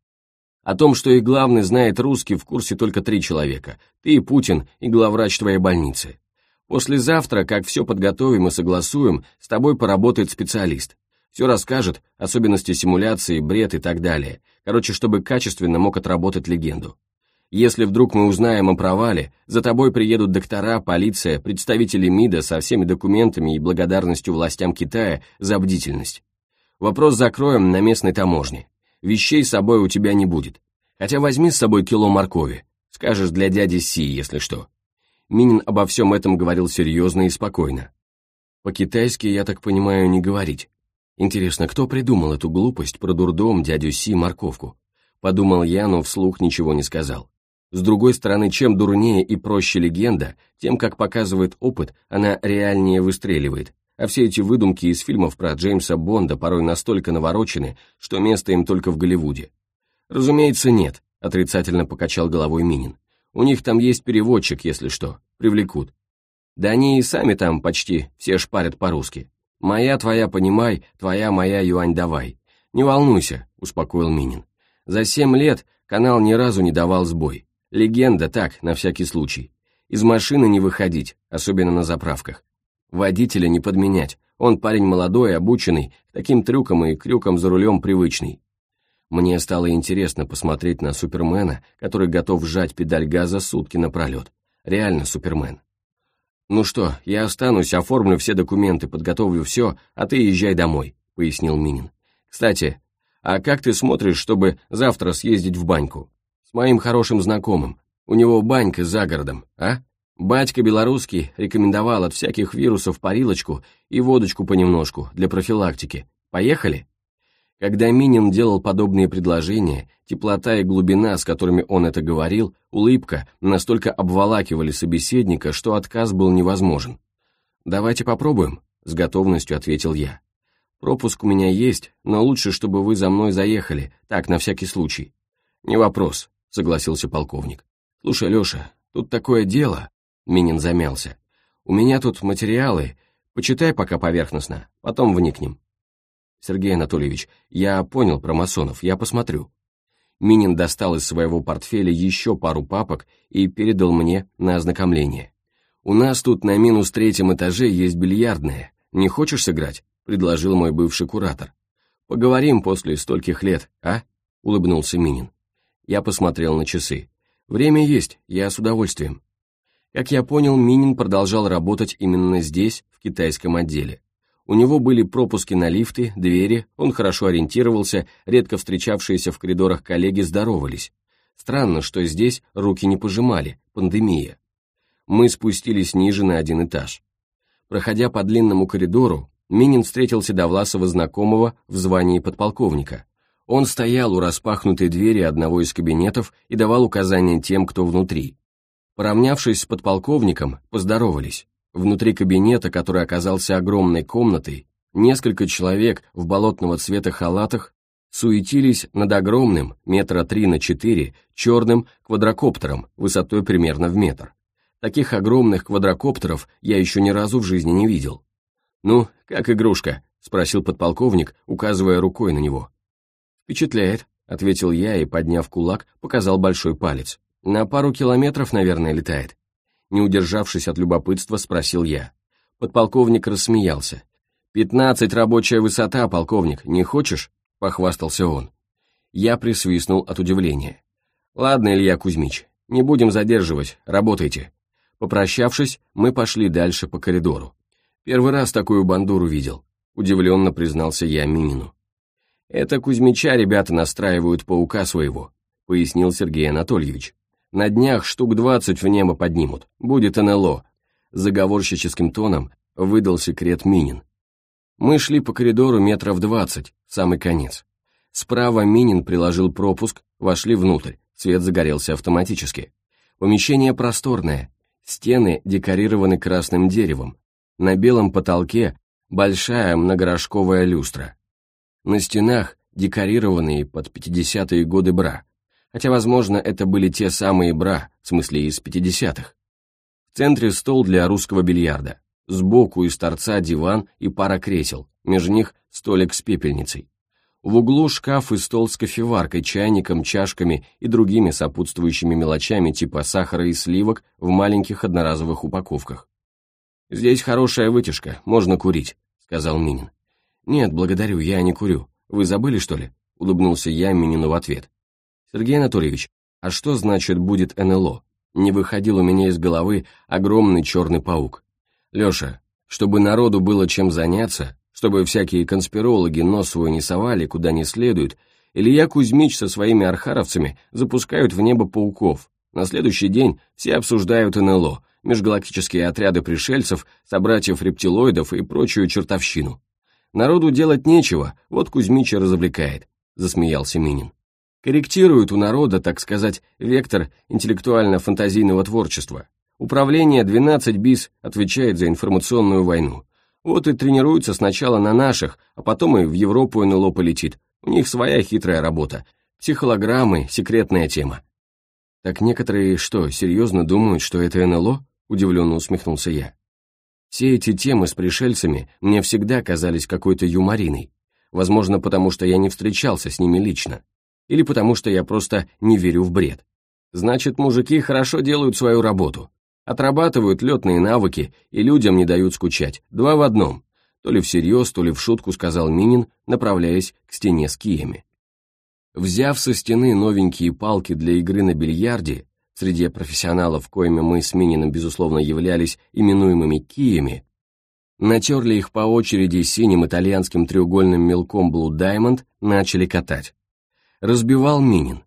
О том, что и главный знает русский, в курсе только три человека. Ты и Путин, и главврач твоей больницы. Послезавтра, как все подготовим и согласуем, с тобой поработает специалист. Все расскажет, особенности симуляции, бред и так далее. Короче, чтобы качественно мог отработать легенду. Если вдруг мы узнаем о провале, за тобой приедут доктора, полиция, представители МИДа со всеми документами и благодарностью властям Китая за бдительность. Вопрос закроем на местной таможне. Вещей с собой у тебя не будет. Хотя возьми с собой кило моркови. Скажешь для дяди Си, если что. Минин обо всем этом говорил серьезно и спокойно. По-китайски, я так понимаю, не говорить. Интересно, кто придумал эту глупость про дурдом, дядю Си, морковку? Подумал я, но вслух ничего не сказал. С другой стороны, чем дурнее и проще легенда, тем, как показывает опыт, она реальнее выстреливает, а все эти выдумки из фильмов про Джеймса Бонда порой настолько наворочены, что место им только в Голливуде. Разумеется, нет, отрицательно покачал головой Минин. У них там есть переводчик, если что, привлекут. Да они и сами там почти все шпарят по-русски. «Моя твоя понимай, твоя моя юань давай». «Не волнуйся», — успокоил Минин. «За семь лет канал ни разу не давал сбой. Легенда так, на всякий случай. Из машины не выходить, особенно на заправках. Водителя не подменять, он парень молодой, обученный, к таким трюкам и крюкам за рулем привычный. Мне стало интересно посмотреть на Супермена, который готов сжать педаль газа сутки напролет. Реально Супермен. «Ну что, я останусь, оформлю все документы, подготовлю все, а ты езжай домой», — пояснил Минин. «Кстати, а как ты смотришь, чтобы завтра съездить в баньку? С моим хорошим знакомым. У него банька за городом, а? Батька белорусский рекомендовал от всяких вирусов парилочку и водочку понемножку для профилактики. Поехали?» Когда Минин делал подобные предложения, теплота и глубина, с которыми он это говорил, улыбка настолько обволакивали собеседника, что отказ был невозможен. «Давайте попробуем», — с готовностью ответил я. «Пропуск у меня есть, но лучше, чтобы вы за мной заехали, так, на всякий случай». «Не вопрос», — согласился полковник. «Слушай, Леша, тут такое дело...» — Минин замялся. «У меня тут материалы, почитай пока поверхностно, потом вникнем». «Сергей Анатольевич, я понял про масонов, я посмотрю». Минин достал из своего портфеля еще пару папок и передал мне на ознакомление. «У нас тут на минус третьем этаже есть бильярдная. Не хочешь сыграть?» — предложил мой бывший куратор. «Поговорим после стольких лет, а?» — улыбнулся Минин. Я посмотрел на часы. «Время есть, я с удовольствием». Как я понял, Минин продолжал работать именно здесь, в китайском отделе. У него были пропуски на лифты, двери, он хорошо ориентировался, редко встречавшиеся в коридорах коллеги здоровались. Странно, что здесь руки не пожимали, пандемия мы спустились ниже на один этаж. Проходя по длинному коридору, Минин встретил Седовласова знакомого в звании подполковника. Он стоял у распахнутой двери одного из кабинетов и давал указания тем, кто внутри. Поравнявшись с подполковником, поздоровались. Внутри кабинета, который оказался огромной комнатой, несколько человек в болотного цвета халатах суетились над огромным, метра три на четыре, черным квадрокоптером высотой примерно в метр. Таких огромных квадрокоптеров я еще ни разу в жизни не видел. «Ну, как игрушка?» — спросил подполковник, указывая рукой на него. «Впечатляет», — ответил я и, подняв кулак, показал большой палец. «На пару километров, наверное, летает». Не удержавшись от любопытства, спросил я. Подполковник рассмеялся. «Пятнадцать рабочая высота, полковник, не хочешь?» — похвастался он. Я присвистнул от удивления. «Ладно, Илья Кузьмич, не будем задерживать, работайте. Попрощавшись, мы пошли дальше по коридору. Первый раз такую бандуру видел, удивленно признался я Минину. Это Кузьмича ребята настраивают паука своего, пояснил Сергей Анатольевич. На днях штук двадцать в небо поднимут, будет НЛО. Заговорщическим тоном выдал секрет Минин. Мы шли по коридору метров двадцать, самый конец. Справа Минин приложил пропуск, вошли внутрь, свет загорелся автоматически. Помещение просторное, Стены декорированы красным деревом. На белом потолке большая многорожковая люстра. На стенах декорированные под 50-е годы бра. Хотя, возможно, это были те самые бра, в смысле из 50-х. В центре стол для русского бильярда. Сбоку из торца диван и пара кресел, между них столик с пепельницей. В углу шкаф и стол с кофеваркой, чайником, чашками и другими сопутствующими мелочами типа сахара и сливок в маленьких одноразовых упаковках. «Здесь хорошая вытяжка, можно курить», — сказал Минин. «Нет, благодарю, я не курю. Вы забыли, что ли?» — улыбнулся я Минину в ответ. «Сергей Анатольевич, а что значит будет НЛО?» Не выходил у меня из головы огромный черный паук. «Леша, чтобы народу было чем заняться, чтобы всякие конспирологи нос свой не совали куда не следует, Илья Кузьмич со своими архаровцами запускают в небо пауков. На следующий день все обсуждают НЛО, межгалактические отряды пришельцев, собратьев-рептилоидов и прочую чертовщину. Народу делать нечего, вот Кузьмич и развлекает, засмеялся Минин. Корректирует у народа, так сказать, вектор интеллектуально-фантазийного творчества. Управление 12 БИС отвечает за информационную войну. Вот и тренируются сначала на наших, а потом и в Европу НЛО полетит. У них своя хитрая работа. Психолограммы, секретная тема. Так некоторые что, серьезно думают, что это НЛО? Удивленно усмехнулся я. Все эти темы с пришельцами мне всегда казались какой-то юмориной. Возможно, потому что я не встречался с ними лично. Или потому что я просто не верю в бред. Значит, мужики хорошо делают свою работу. Отрабатывают летные навыки и людям не дают скучать. Два в одном. То ли всерьез, то ли в шутку сказал Минин, направляясь к стене с киями. Взяв со стены новенькие палки для игры на бильярде, среди профессионалов, коими мы с Мининым, безусловно, являлись именуемыми киями, натерли их по очереди синим итальянским треугольным мелком Blue Diamond, начали катать. Разбивал Минин.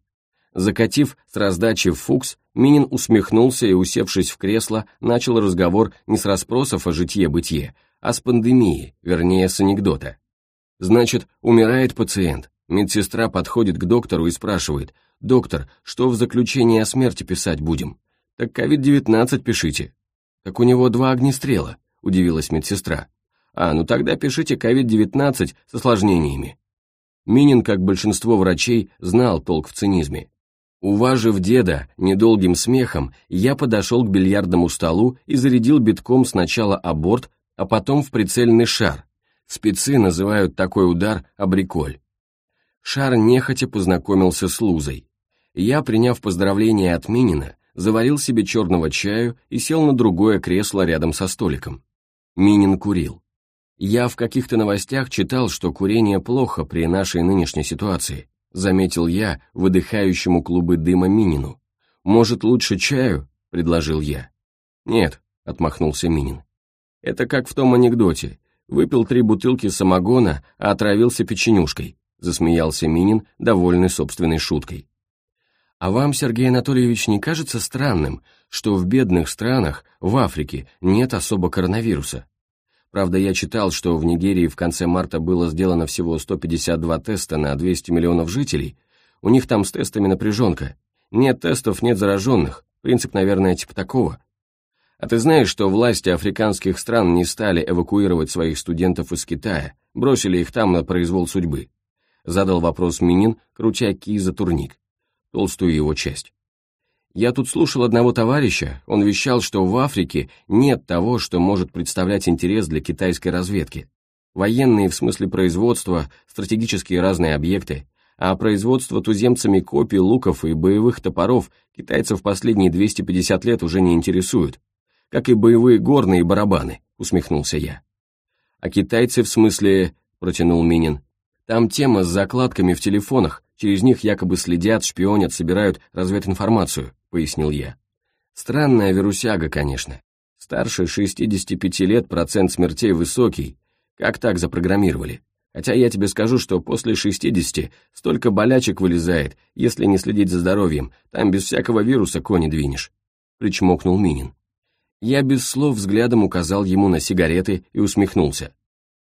Закатив с раздачи фукс, Минин усмехнулся и, усевшись в кресло, начал разговор не с расспросов о житье-бытие, а с пандемии, вернее, с анекдота. Значит, умирает пациент. Медсестра подходит к доктору и спрашивает, «Доктор, что в заключении о смерти писать будем?» «Так ковид-19 пишите». «Так у него два огнестрела», — удивилась медсестра. «А, ну тогда пишите ковид-19 с осложнениями». Минин, как большинство врачей, знал толк в цинизме. Уважив деда недолгим смехом, я подошел к бильярдному столу и зарядил битком сначала аборт, а потом в прицельный шар. Спецы называют такой удар абриколь. Шар нехотя познакомился с Лузой. Я, приняв поздравление от Минина, заварил себе черного чаю и сел на другое кресло рядом со столиком. Минин курил. Я в каких-то новостях читал, что курение плохо при нашей нынешней ситуации, заметил я выдыхающему клубы дыма Минину. Может, лучше чаю? предложил я. Нет, отмахнулся Минин. Это как в том анекдоте. Выпил три бутылки самогона, а отравился печенюшкой засмеялся Минин, довольный собственной шуткой. А вам, Сергей Анатольевич, не кажется странным, что в бедных странах, в Африке, нет особо коронавируса? Правда, я читал, что в Нигерии в конце марта было сделано всего 152 теста на 200 миллионов жителей, у них там с тестами напряженка. Нет тестов, нет зараженных. Принцип, наверное, типа такого. А ты знаешь, что власти африканских стран не стали эвакуировать своих студентов из Китая, бросили их там на произвол судьбы? Задал вопрос Минин, крутя ки за турник. Толстую его часть. Я тут слушал одного товарища, он вещал, что в Африке нет того, что может представлять интерес для китайской разведки. Военные в смысле производства, стратегические разные объекты, а производство туземцами копий, луков и боевых топоров китайцев последние 250 лет уже не интересуют. Как и боевые горные барабаны, усмехнулся я. А китайцы в смысле, протянул Минин, там тема с закладками в телефонах, через них якобы следят, шпионят, собирают развединформацию», — пояснил я. Странная вирусяга, конечно. Старше 65 лет процент смертей высокий. Как так запрограммировали? Хотя я тебе скажу, что после 60 столько болячек вылезает, если не следить за здоровьем, там без всякого вируса кони двинешь. Причмокнул Минин. Я без слов взглядом указал ему на сигареты и усмехнулся.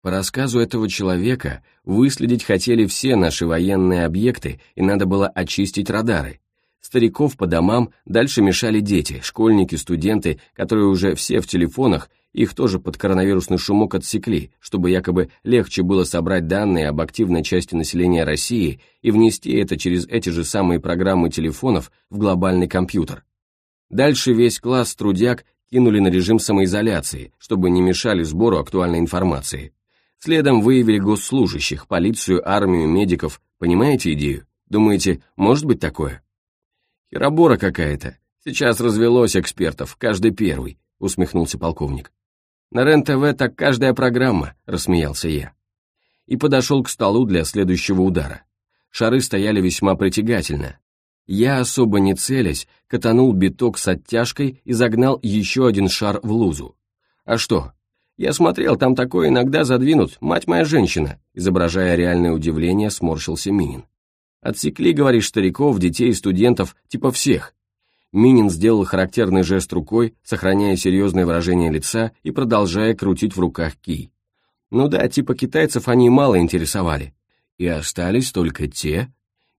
По рассказу этого человека, выследить хотели все наши военные объекты, и надо было очистить радары. Стариков по домам дальше мешали дети, школьники, студенты, которые уже все в телефонах, их тоже под коронавирусный шумок отсекли, чтобы якобы легче было собрать данные об активной части населения России и внести это через эти же самые программы телефонов в глобальный компьютер. Дальше весь класс трудяг кинули на режим самоизоляции, чтобы не мешали сбору актуальной информации. Следом выявили госслужащих, полицию, армию, медиков. Понимаете идею? Думаете, может быть такое? Херобора какая-то. Сейчас развелось экспертов, каждый первый, усмехнулся полковник. На РЕН-ТВ так каждая программа, рассмеялся я. И подошел к столу для следующего удара. Шары стояли весьма притягательно. Я, особо не целясь, катанул биток с оттяжкой и загнал еще один шар в лузу. А что, «Я смотрел, там такое иногда задвинут, мать моя женщина», изображая реальное удивление, сморщился Минин. «Отсекли, говоришь, стариков, детей, студентов, типа всех». Минин сделал характерный жест рукой, сохраняя серьезное выражение лица и продолжая крутить в руках кий. «Ну да, типа китайцев они мало интересовали. И остались только те...»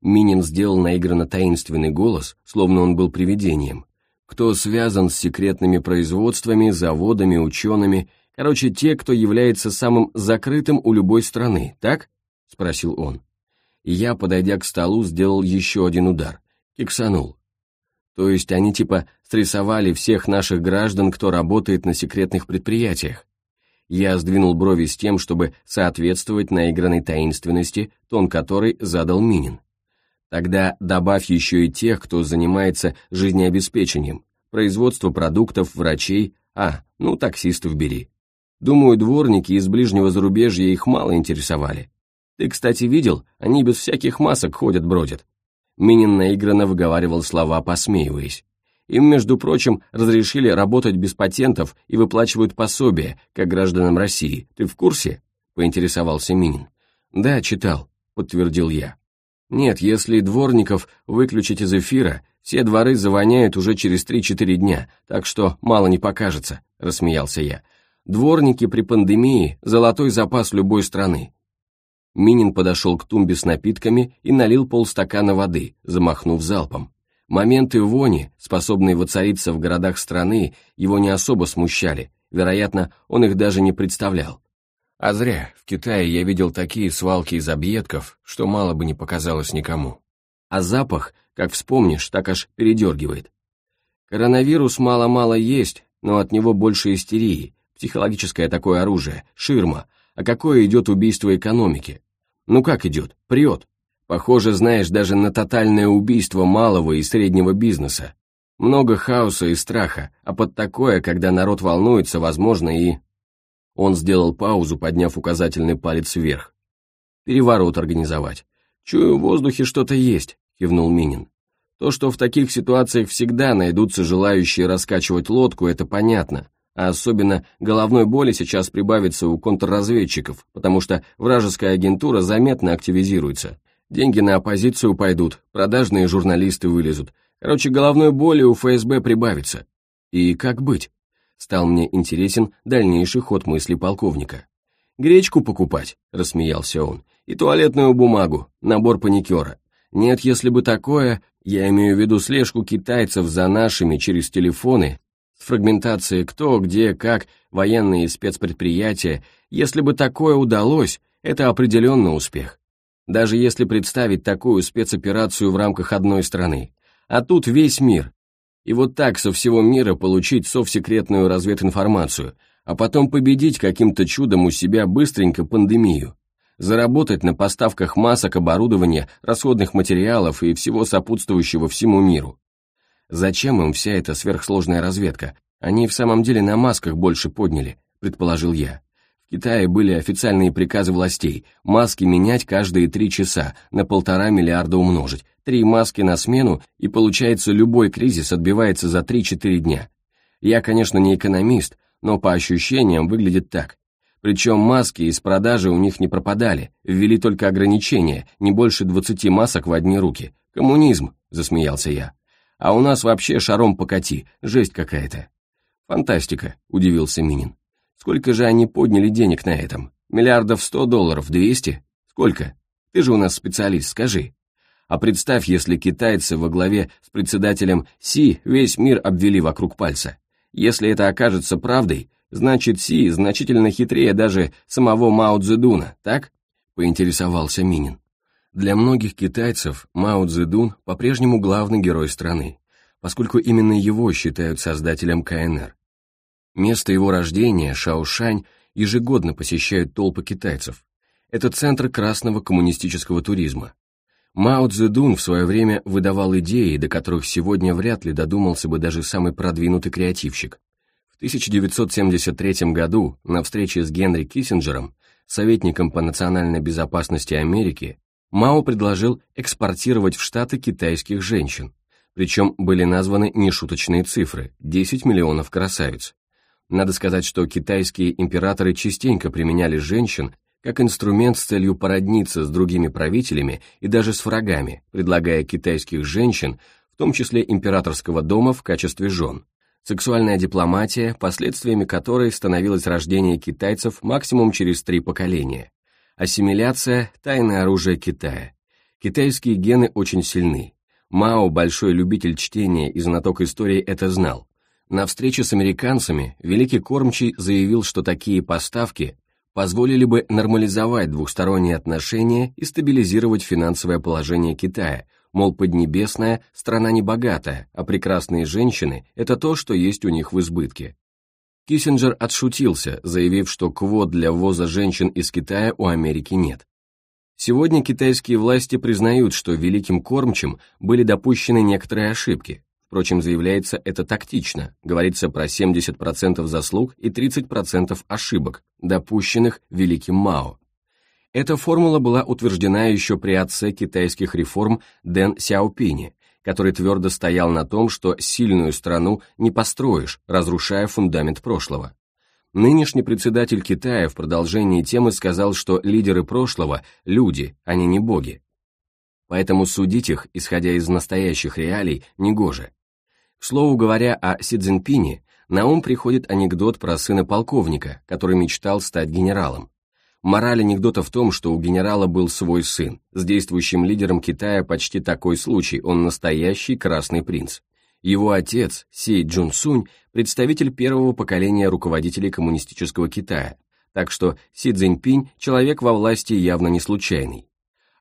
Минин сделал наигранно таинственный голос, словно он был привидением. «Кто связан с секретными производствами, заводами, учеными Короче, те, кто является самым закрытым у любой страны, так?» — спросил он. И я, подойдя к столу, сделал еще один удар. Киксанул. То есть они типа стрессовали всех наших граждан, кто работает на секретных предприятиях. Я сдвинул брови с тем, чтобы соответствовать наигранной таинственности, тон которой задал Минин. Тогда добавь еще и тех, кто занимается жизнеобеспечением, производство продуктов, врачей, а, ну, таксистов бери. Думаю, дворники из ближнего зарубежья их мало интересовали. Ты, кстати, видел, они без всяких масок ходят-бродят. Минин наигранно выговаривал слова, посмеиваясь. Им, между прочим, разрешили работать без патентов и выплачивают пособия, как гражданам России. Ты в курсе?» — поинтересовался Минин. «Да, читал», — подтвердил я. «Нет, если дворников выключить из эфира, все дворы завоняют уже через 3-4 дня, так что мало не покажется», — рассмеялся я. Дворники при пандемии – золотой запас любой страны. Минин подошел к тумбе с напитками и налил полстакана воды, замахнув залпом. Моменты вони, способные воцариться в городах страны, его не особо смущали, вероятно, он их даже не представлял. А зря, в Китае я видел такие свалки из объедков, что мало бы не показалось никому. А запах, как вспомнишь, так аж передергивает. Коронавирус мало-мало есть, но от него больше истерии, психологическое такое оружие, ширма, а какое идет убийство экономики? Ну как идет? Прет. Похоже, знаешь, даже на тотальное убийство малого и среднего бизнеса. Много хаоса и страха, а под такое, когда народ волнуется, возможно, и... Он сделал паузу, подняв указательный палец вверх. «Переворот организовать. Чую, в воздухе что-то есть», — кивнул Минин. То, что в таких ситуациях всегда найдутся желающие раскачивать лодку, это понятно, а особенно головной боли сейчас прибавится у контрразведчиков, потому что вражеская агентура заметно активизируется. Деньги на оппозицию пойдут, продажные журналисты вылезут. Короче, головной боли у ФСБ прибавится. И как быть? Стал мне интересен дальнейший ход мысли полковника. «Гречку покупать», — рассмеялся он, — «и туалетную бумагу, набор паникера. Нет, если бы такое, я имею в виду слежку китайцев за нашими через телефоны, с фрагментацией кто, где, как, военные спецпредприятия, если бы такое удалось, это определенно успех. Даже если представить такую спецоперацию в рамках одной страны. А тут весь мир. И вот так со всего мира получить совсекретную развединформацию, а потом победить каким-то чудом у себя быстренько пандемию заработать на поставках масок оборудования, расходных материалов и всего сопутствующего всему миру. Зачем им вся эта сверхсложная разведка? Они в самом деле на масках больше подняли, предположил я. В Китае были официальные приказы властей маски менять каждые три часа, на полтора миллиарда умножить, три маски на смену, и получается любой кризис отбивается за 3-4 дня. Я, конечно, не экономист, но по ощущениям выглядит так. Причем маски из продажи у них не пропадали, ввели только ограничения, не больше 20 масок в одни руки. Коммунизм, засмеялся я. А у нас вообще шаром покати, жесть какая-то. Фантастика, удивился Минин. Сколько же они подняли денег на этом? Миллиардов сто долларов, двести? Сколько? Ты же у нас специалист, скажи. А представь, если китайцы во главе с председателем Си весь мир обвели вокруг пальца. Если это окажется правдой, Значит, Си значительно хитрее даже самого Мао Цзэдуна, так? Поинтересовался Минин. Для многих китайцев Мао Цзэдун по-прежнему главный герой страны, поскольку именно его считают создателем КНР. Место его рождения, Шаошань, ежегодно посещают толпы китайцев. Это центр красного коммунистического туризма. Мао Цзэдун в свое время выдавал идеи, до которых сегодня вряд ли додумался бы даже самый продвинутый креативщик. В 1973 году на встрече с Генри Киссинджером, советником по национальной безопасности Америки, Мао предложил экспортировать в Штаты китайских женщин, причем были названы нешуточные цифры – 10 миллионов красавиц. Надо сказать, что китайские императоры частенько применяли женщин как инструмент с целью породниться с другими правителями и даже с врагами, предлагая китайских женщин, в том числе императорского дома, в качестве жен. Сексуальная дипломатия, последствиями которой становилось рождение китайцев максимум через три поколения, ассимиляция – тайное оружие Китая. Китайские гены очень сильны. Мао, большой любитель чтения и знаток истории, это знал. На встрече с американцами Великий Кормчий заявил, что такие поставки позволили бы нормализовать двухсторонние отношения и стабилизировать финансовое положение Китая, мол, Поднебесная – страна небогатая, а прекрасные женщины – это то, что есть у них в избытке. Киссинджер отшутился, заявив, что квот для ввоза женщин из Китая у Америки нет. Сегодня китайские власти признают, что великим кормчим были допущены некоторые ошибки. Впрочем, заявляется это тактично, говорится про 70% заслуг и 30% ошибок, допущенных великим Мао. Эта формула была утверждена еще при отце китайских реформ Дэн Сяопине, который твердо стоял на том, что сильную страну не построишь, разрушая фундамент прошлого. Нынешний председатель Китая в продолжении темы сказал, что лидеры прошлого – люди, они не боги. Поэтому судить их, исходя из настоящих реалий, негоже. К слову говоря о Си Цзиньпине, на ум приходит анекдот про сына полковника, который мечтал стать генералом. Мораль анекдота в том, что у генерала был свой сын. С действующим лидером Китая почти такой случай, он настоящий красный принц. Его отец, Си Джун Сунь, представитель первого поколения руководителей коммунистического Китая, так что Си Цзиньпинь – человек во власти явно не случайный.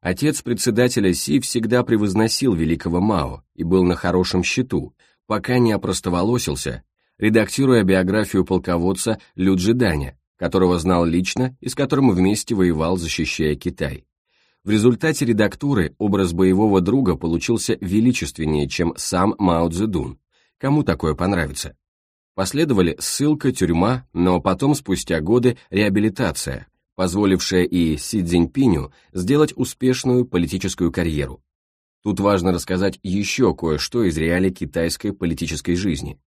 Отец председателя Си всегда превозносил великого Мао и был на хорошем счету, пока не опростоволосился, редактируя биографию полководца Лю Джиданя, которого знал лично и с которым вместе воевал, защищая Китай. В результате редактуры образ боевого друга получился величественнее, чем сам Мао Цзэдун. Кому такое понравится? Последовали ссылка, тюрьма, но потом, спустя годы, реабилитация, позволившая и Си Цзиньпиню сделать успешную политическую карьеру. Тут важно рассказать еще кое-что из реалий китайской политической жизни.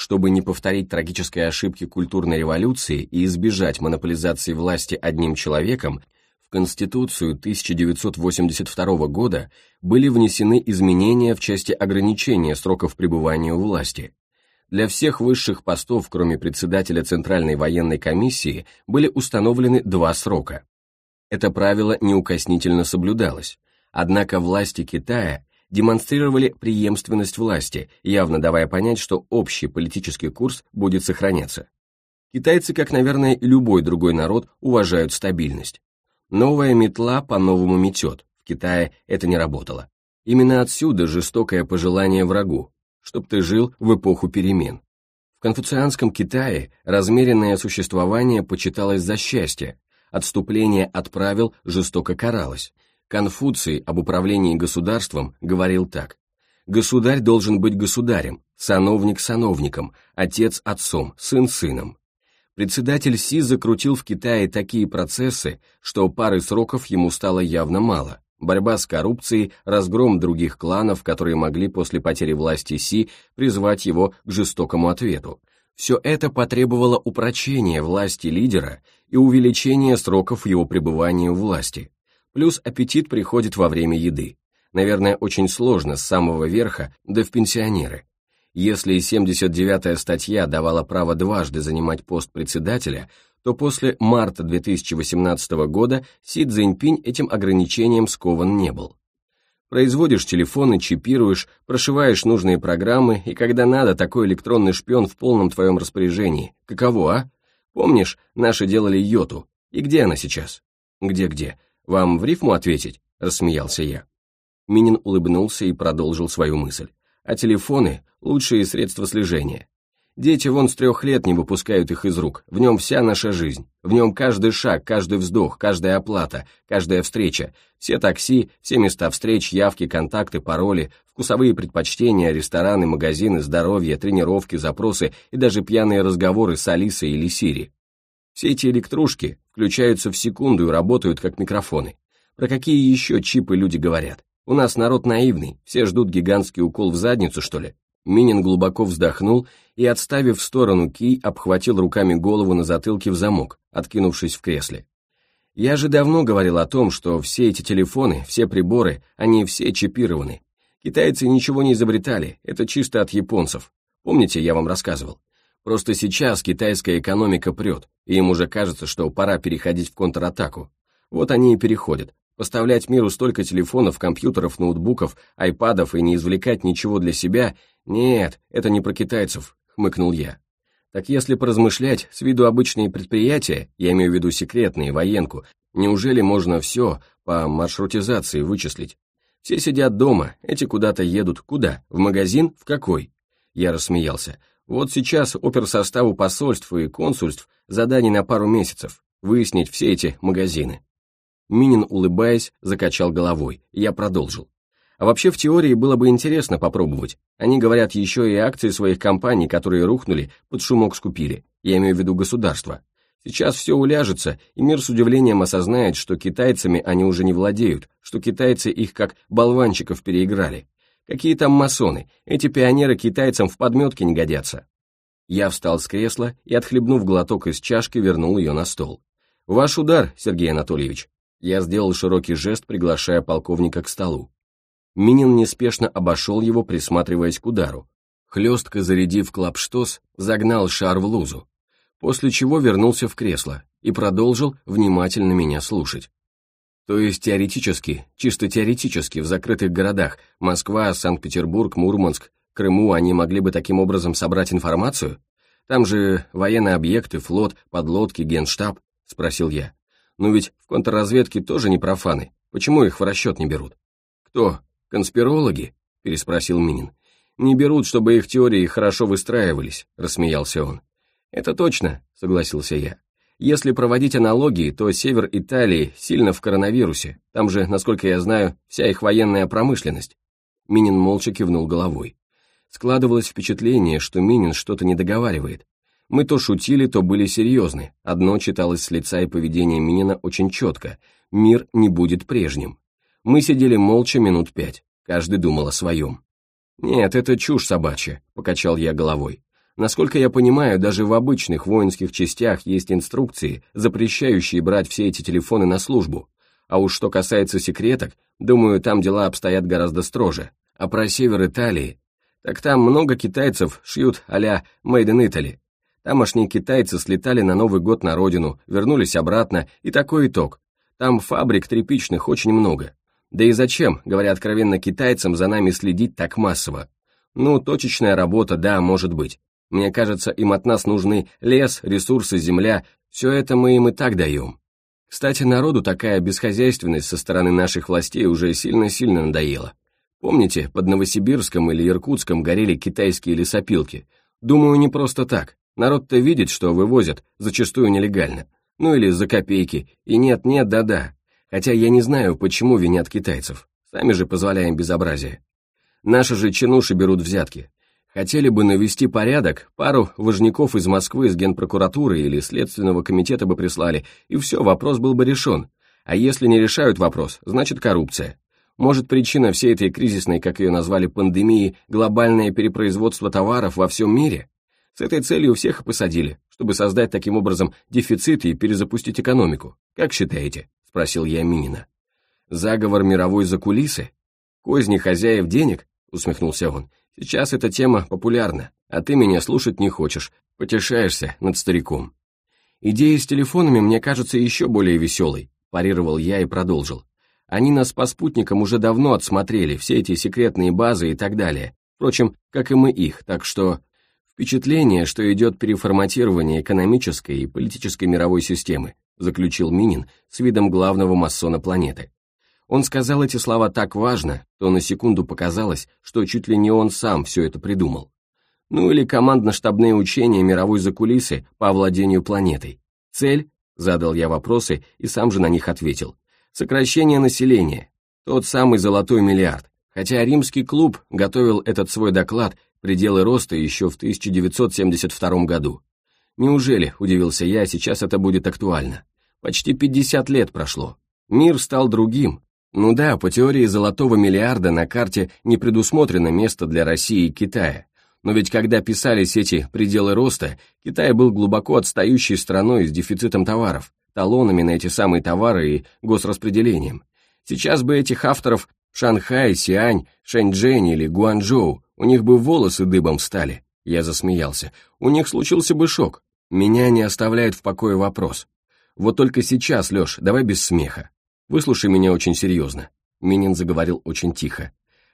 Чтобы не повторить трагической ошибки культурной революции и избежать монополизации власти одним человеком, в Конституцию 1982 года были внесены изменения в части ограничения сроков пребывания у власти. Для всех высших постов, кроме председателя Центральной военной комиссии, были установлены два срока. Это правило неукоснительно соблюдалось, однако власти Китая демонстрировали преемственность власти, явно давая понять, что общий политический курс будет сохраняться. Китайцы, как, наверное, и любой другой народ, уважают стабильность. Новая метла по-новому метет, в Китае это не работало. Именно отсюда жестокое пожелание врагу, чтоб ты жил в эпоху перемен. В конфуцианском Китае размеренное существование почиталось за счастье, отступление от правил жестоко каралось. Конфуций об управлении государством говорил так. Государь должен быть государем, сановник сановником, отец отцом, сын сыном. Председатель Си закрутил в Китае такие процессы, что пары сроков ему стало явно мало борьба с коррупцией, разгром других кланов, которые могли после потери власти Си призвать его к жестокому ответу. Все это потребовало упрочения власти лидера и увеличения сроков его пребывания у власти. Плюс аппетит приходит во время еды. Наверное, очень сложно с самого верха, да в пенсионеры. Если 79-я статья давала право дважды занимать пост председателя, то после марта 2018 года Си Цзиньпинь этим ограничением скован не был. Производишь телефоны, чипируешь, прошиваешь нужные программы, и когда надо, такой электронный шпион в полном твоем распоряжении. Каково, а? Помнишь, наши делали йоту. И где она сейчас? Где-где? Вам в рифму ответить? Рассмеялся я. Минин улыбнулся и продолжил свою мысль. А телефоны – лучшие средства слежения. Дети вон с трех лет не выпускают их из рук, в нем вся наша жизнь, в нем каждый шаг, каждый вздох, каждая оплата, каждая встреча, все такси, все места встреч, явки, контакты, пароли, вкусовые предпочтения, рестораны, магазины, здоровье, тренировки, запросы и даже пьяные разговоры с Алисой или Сири. Все эти электрушки включаются в секунду и работают как микрофоны. Про какие еще чипы люди говорят? У нас народ наивный, все ждут гигантский укол в задницу, что ли? Минин глубоко вздохнул и, отставив в сторону кий, обхватил руками голову на затылке в замок, откинувшись в кресле. Я же давно говорил о том, что все эти телефоны, все приборы, они все чипированы. Китайцы ничего не изобретали, это чисто от японцев. Помните, я вам рассказывал? Просто сейчас китайская экономика прет, и им уже кажется, что пора переходить в контратаку. Вот они и переходят, Поставлять миру столько телефонов, компьютеров, ноутбуков, айпадов и не извлекать ничего для себя – нет, это не про китайцев, хмыкнул я. Так если поразмышлять, с виду обычные предприятия, я имею в виду секретные, военку, неужели можно все по маршрутизации вычислить? Все сидят дома, эти куда-то едут. Куда? В магазин? В какой? Я рассмеялся. Вот сейчас оперсоставу посольств и консульств заданий на пару месяцев, выяснить все эти магазины. Минин, улыбаясь, закачал головой. Я продолжил. А вообще в теории было бы интересно попробовать. Они говорят еще и акции своих компаний, которые рухнули, под шумок скупили. Я имею в виду государство. Сейчас все уляжется, и мир с удивлением осознает, что китайцами они уже не владеют, что китайцы их как болванчиков переиграли. Какие там масоны, эти пионеры китайцам в подметке не годятся. Я встал с кресла и, отхлебнув глоток из чашки, вернул ее на стол. «Ваш удар, Сергей Анатольевич», я сделал широкий жест, приглашая полковника к столу. Минин неспешно обошел его, присматриваясь к удару. Хлестко зарядив клапштос, загнал шар в лузу, после чего вернулся в кресло, и продолжил внимательно меня слушать. То есть теоретически, чисто теоретически, в закрытых городах Москва, Санкт-Петербург, Мурманск, Крыму они могли бы таким образом собрать информацию? Там же военные объекты, флот, подлодки, генштаб, спросил я. Но ведь в контрразведке тоже не профаны, почему их в расчет не берут? Кто? Конспирологи? переспросил Минин. Не берут, чтобы их теории хорошо выстраивались, рассмеялся он. Это точно, согласился я. Если проводить аналогии, то север Италии сильно в коронавирусе, там же, насколько я знаю, вся их военная промышленность. Минин молча кивнул головой. Складывалось впечатление, что Минин что-то не договаривает. Мы то шутили, то были серьезны. Одно читалось с лица и поведения Минина очень четко. Мир не будет прежним. Мы сидели молча минут пять. Каждый думал о своем. «Нет, это чушь собачья», — покачал я головой. Насколько я понимаю, даже в обычных воинских частях есть инструкции, запрещающие брать все эти телефоны на службу. А уж что касается секреток, думаю, там дела обстоят гораздо строже. А про север Италии так там много китайцев шьют а-ля «Made in Italy». Тамошние китайцы слетали на Новый год на родину, вернулись обратно, и такой итог. Там фабрик тряпичных очень много. Да и зачем, говоря откровенно китайцам, за нами следить так массово? Ну, точечная работа, да, может быть. Мне кажется, им от нас нужны лес, ресурсы, земля, все это мы им и так даем. Кстати, народу такая бесхозяйственность со стороны наших властей уже сильно-сильно надоела. Помните, под Новосибирском или Иркутском горели китайские лесопилки? Думаю, не просто так. Народ-то видит, что вывозят, зачастую нелегально. Ну или за копейки. И нет-нет, да-да. Хотя я не знаю, почему винят китайцев. Сами же позволяем безобразие. Наши же чинуши берут взятки. Хотели бы навести порядок, пару важников из Москвы, из генпрокуратуры или Следственного комитета бы прислали, и все, вопрос был бы решен. А если не решают вопрос, значит коррупция. Может, причина всей этой кризисной, как ее назвали, пандемии, глобальное перепроизводство товаров во всем мире? С этой целью всех и посадили, чтобы создать таким образом дефицит и перезапустить экономику. Как считаете? Спросил я Минина. Заговор мировой за кулисы? Козни хозяев денег? Усмехнулся он. Сейчас эта тема популярна, а ты меня слушать не хочешь, потешаешься над стариком. Идея с телефонами мне кажется еще более веселой, парировал я и продолжил. Они нас по спутникам уже давно отсмотрели, все эти секретные базы и так далее. Впрочем, как и мы их, так что... Впечатление, что идет переформатирование экономической и политической мировой системы, заключил Минин с видом главного масона планеты. Он сказал эти слова так важно, то на секунду показалось, что чуть ли не он сам все это придумал. Ну или командно-штабные учения мировой закулисы по овладению планетой. Цель? Задал я вопросы и сам же на них ответил. Сокращение населения. Тот самый золотой миллиард. Хотя римский клуб готовил этот свой доклад «Пределы роста» еще в 1972 году. Неужели, удивился я, сейчас это будет актуально? Почти 50 лет прошло. Мир стал другим. Ну да, по теории золотого миллиарда на карте не предусмотрено место для России и Китая. Но ведь когда писались эти пределы роста, Китай был глубоко отстающей страной с дефицитом товаров талонами на эти самые товары и госраспределением. Сейчас бы этих авторов Шанхай, Сиань, Шэньчжэнь или Гуанчжоу, у них бы волосы дыбом встали. Я засмеялся. У них случился бы шок. Меня не оставляет в покое вопрос. Вот только сейчас, Леш, давай без смеха. Выслушай меня очень серьезно. Минин заговорил очень тихо.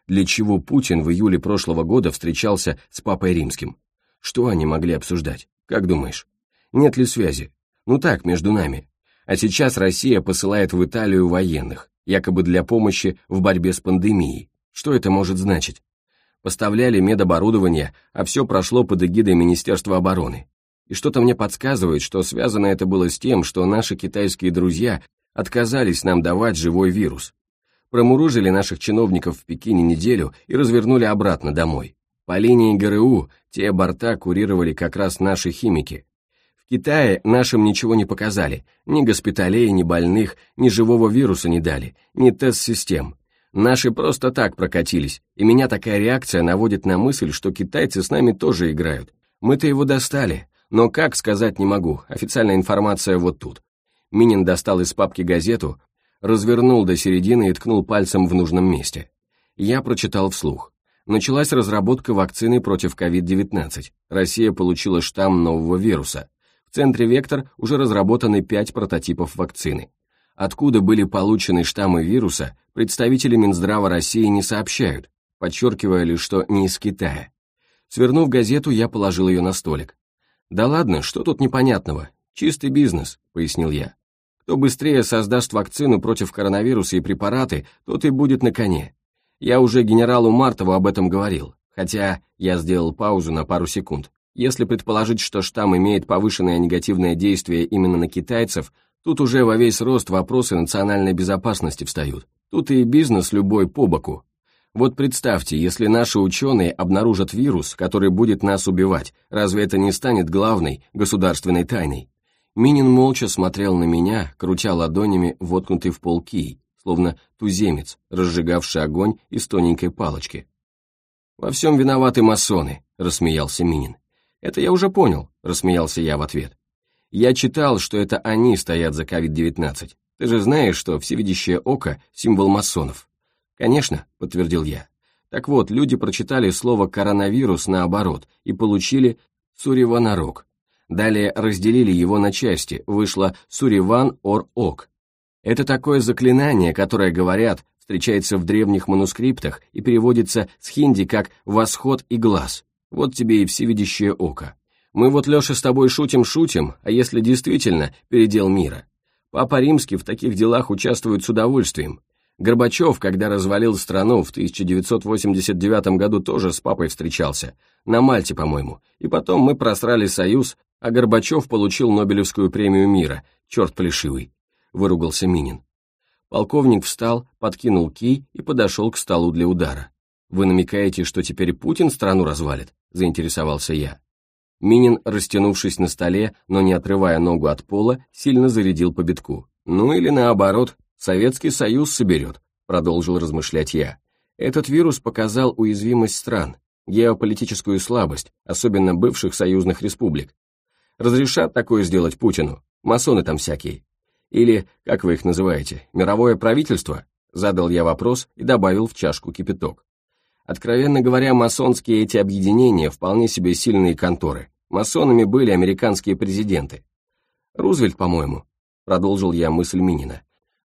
Для чего Путин в июле прошлого года встречался с Папой Римским? Что они могли обсуждать? Как думаешь? Нет ли связи? Ну так, между нами. А сейчас Россия посылает в Италию военных, якобы для помощи в борьбе с пандемией. Что это может значить? Поставляли медоборудование, а все прошло под эгидой Министерства обороны. И что-то мне подсказывает, что связано это было с тем, что наши китайские друзья отказались нам давать живой вирус. Промуружили наших чиновников в Пекине неделю и развернули обратно домой. По линии ГРУ те борта курировали как раз наши химики, в Китае нашим ничего не показали, ни госпиталей, ни больных, ни живого вируса не дали, ни тест-систем. Наши просто так прокатились, и меня такая реакция наводит на мысль, что китайцы с нами тоже играют. Мы-то его достали, но как, сказать не могу, официальная информация вот тут. Минин достал из папки газету, развернул до середины и ткнул пальцем в нужном месте. Я прочитал вслух. Началась разработка вакцины против COVID-19. Россия получила штамм нового вируса. В центре «Вектор» уже разработаны пять прототипов вакцины. Откуда были получены штаммы вируса, представители Минздрава России не сообщают, подчеркивая лишь, что не из Китая. Свернув газету, я положил ее на столик. «Да ладно, что тут непонятного? Чистый бизнес», — пояснил я. «Кто быстрее создаст вакцину против коронавируса и препараты, тот и будет на коне. Я уже генералу Мартову об этом говорил, хотя я сделал паузу на пару секунд. Если предположить, что штамм имеет повышенное негативное действие именно на китайцев, тут уже во весь рост вопросы национальной безопасности встают. Тут и бизнес любой по боку, вот представьте, если наши ученые обнаружат вирус, который будет нас убивать, разве это не станет главной государственной тайной? Минин молча смотрел на меня, крутя ладонями воткнутый в пол кий, словно туземец, разжигавший огонь из тоненькой палочки. «Во всем виноваты масоны», — рассмеялся Минин. «Это я уже понял», — рассмеялся я в ответ. «Я читал, что это они стоят за COVID-19. Ты же знаешь, что всевидящее око — символ масонов». «Конечно», — подтвердил я. Так вот, люди прочитали слово «коронавирус» наоборот и получили «суриванарок». Далее разделили его на части, вышло «суриван ор ок». Это такое заклинание, которое, говорят, встречается в древних манускриптах и переводится с хинди как «восход и глаз». Вот тебе и всевидящее око. Мы вот, Леша, с тобой шутим-шутим, а если действительно передел мира? Папа Римский в таких делах участвует с удовольствием, Горбачев, когда развалил страну в 1989 году, тоже с папой встречался, на Мальте, по-моему, и потом мы просрали союз, а Горбачев получил Нобелевскую премию мира, черт плешивый, выругался Минин. Полковник встал, подкинул кий и подошел к столу для удара. «Вы намекаете, что теперь Путин страну развалит?» – заинтересовался я. Минин, растянувшись на столе, но не отрывая ногу от пола, сильно зарядил по битку. Ну или наоборот, Советский Союз соберет, продолжил размышлять я. Этот вирус показал уязвимость стран, геополитическую слабость, особенно бывших союзных республик. Разрешат такое сделать Путину? Масоны там всякие. Или, как вы их называете, мировое правительство? Задал я вопрос и добавил в чашку кипяток. Откровенно говоря, масонские эти объединения вполне себе сильные конторы. Масонами были американские президенты. Рузвельт, по-моему, продолжил я мысль Минина.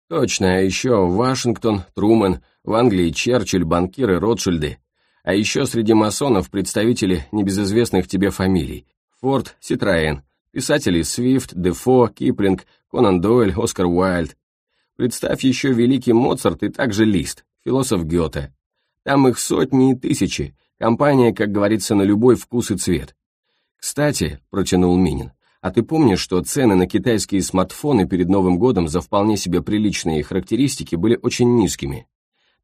Точно, а еще Вашингтон, Трумэн, в Англии Черчилль, банкиры, Ротшильды. А еще среди масонов представители небезызвестных тебе фамилий. Форд, Ситроен, писатели Свифт, Дефо, Киплинг, Конан Дойль, Оскар Уайльд. Представь еще великий Моцарт и также Лист, философ Гёте. Там их сотни и тысячи, компания, как говорится, на любой вкус и цвет. Кстати, протянул Минин, а ты помнишь, что цены на китайские смартфоны перед Новым годом за вполне себе приличные характеристики были очень низкими?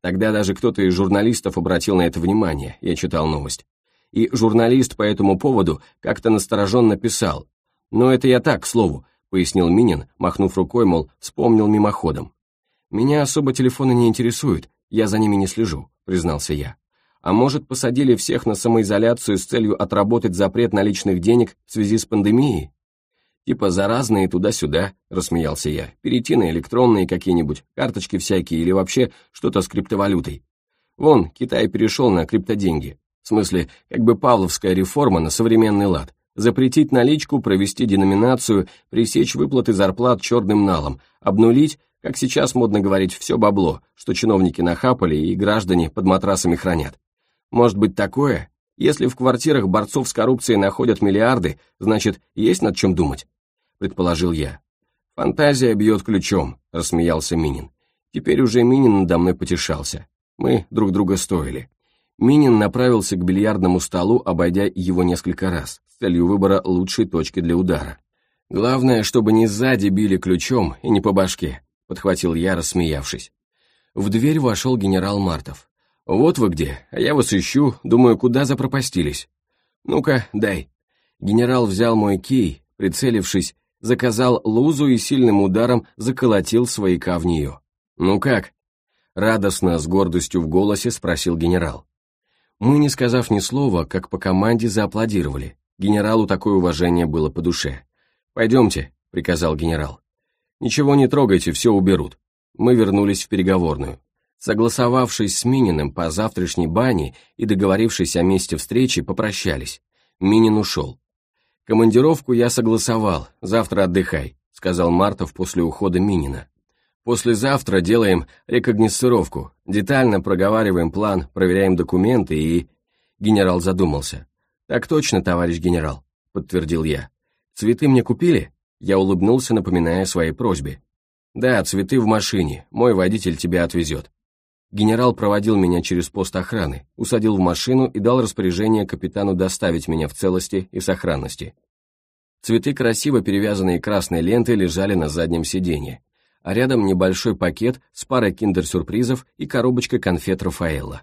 Тогда даже кто-то из журналистов обратил на это внимание, я читал новость. И журналист по этому поводу как-то настороженно писал. «Но это я так, к слову», — пояснил Минин, махнув рукой, мол, вспомнил мимоходом. «Меня особо телефоны не интересуют, я за ними не слежу», — признался я. А может, посадили всех на самоизоляцию с целью отработать запрет наличных денег в связи с пандемией? Типа заразные туда-сюда, рассмеялся я. Перейти на электронные какие-нибудь, карточки всякие или вообще что-то с криптовалютой. Вон, Китай перешел на криптоденьги. В смысле, как бы павловская реформа на современный лад. Запретить наличку, провести деноминацию, пресечь выплаты зарплат черным налом, обнулить, как сейчас модно говорить, все бабло, что чиновники нахапали и граждане под матрасами хранят. Может быть такое? Если в квартирах борцов с коррупцией находят миллиарды, значит, есть над чем думать предположил я. «Фантазия бьет ключом», — рассмеялся Минин. Теперь уже Минин надо мной потешался. Мы друг друга стоили. Минин направился к бильярдному столу, обойдя его несколько раз, с целью выбора лучшей точки для удара. «Главное, чтобы не сзади били ключом и не по башке», — подхватил я, рассмеявшись. В дверь вошел генерал Мартов. «Вот вы где, а я вас ищу, думаю, куда запропастились. Ну-ка, дай». Генерал взял мой кей, прицелившись, заказал лузу и сильным ударом заколотил свояка в нее. «Ну как?» Радостно, с гордостью в голосе спросил генерал. Мы, не сказав ни слова, как по команде зааплодировали. Генералу такое уважение было по душе. «Пойдемте», — приказал генерал. «Ничего не трогайте, все уберут». Мы вернулись в переговорную. Согласовавшись с Мининым по завтрашней бане и договорившись о месте встречи, попрощались. Минин ушел. Командировку я согласовал, завтра отдыхай, сказал Мартов после ухода Минина. Послезавтра делаем рекогносцировку, детально проговариваем план, проверяем документы и... Генерал задумался. «Так точно, товарищ генерал», — подтвердил я. «Цветы мне купили?» Я улыбнулся, напоминая о своей просьбе. «Да, цветы в машине, мой водитель тебя отвезет». Генерал проводил меня через пост охраны, усадил в машину и дал распоряжение капитану доставить меня в целости и сохранности. Цветы, красиво перевязанные красной лентой, лежали на заднем сиденье, а рядом небольшой пакет с парой киндер-сюрпризов и коробочка конфет Рафаэлла.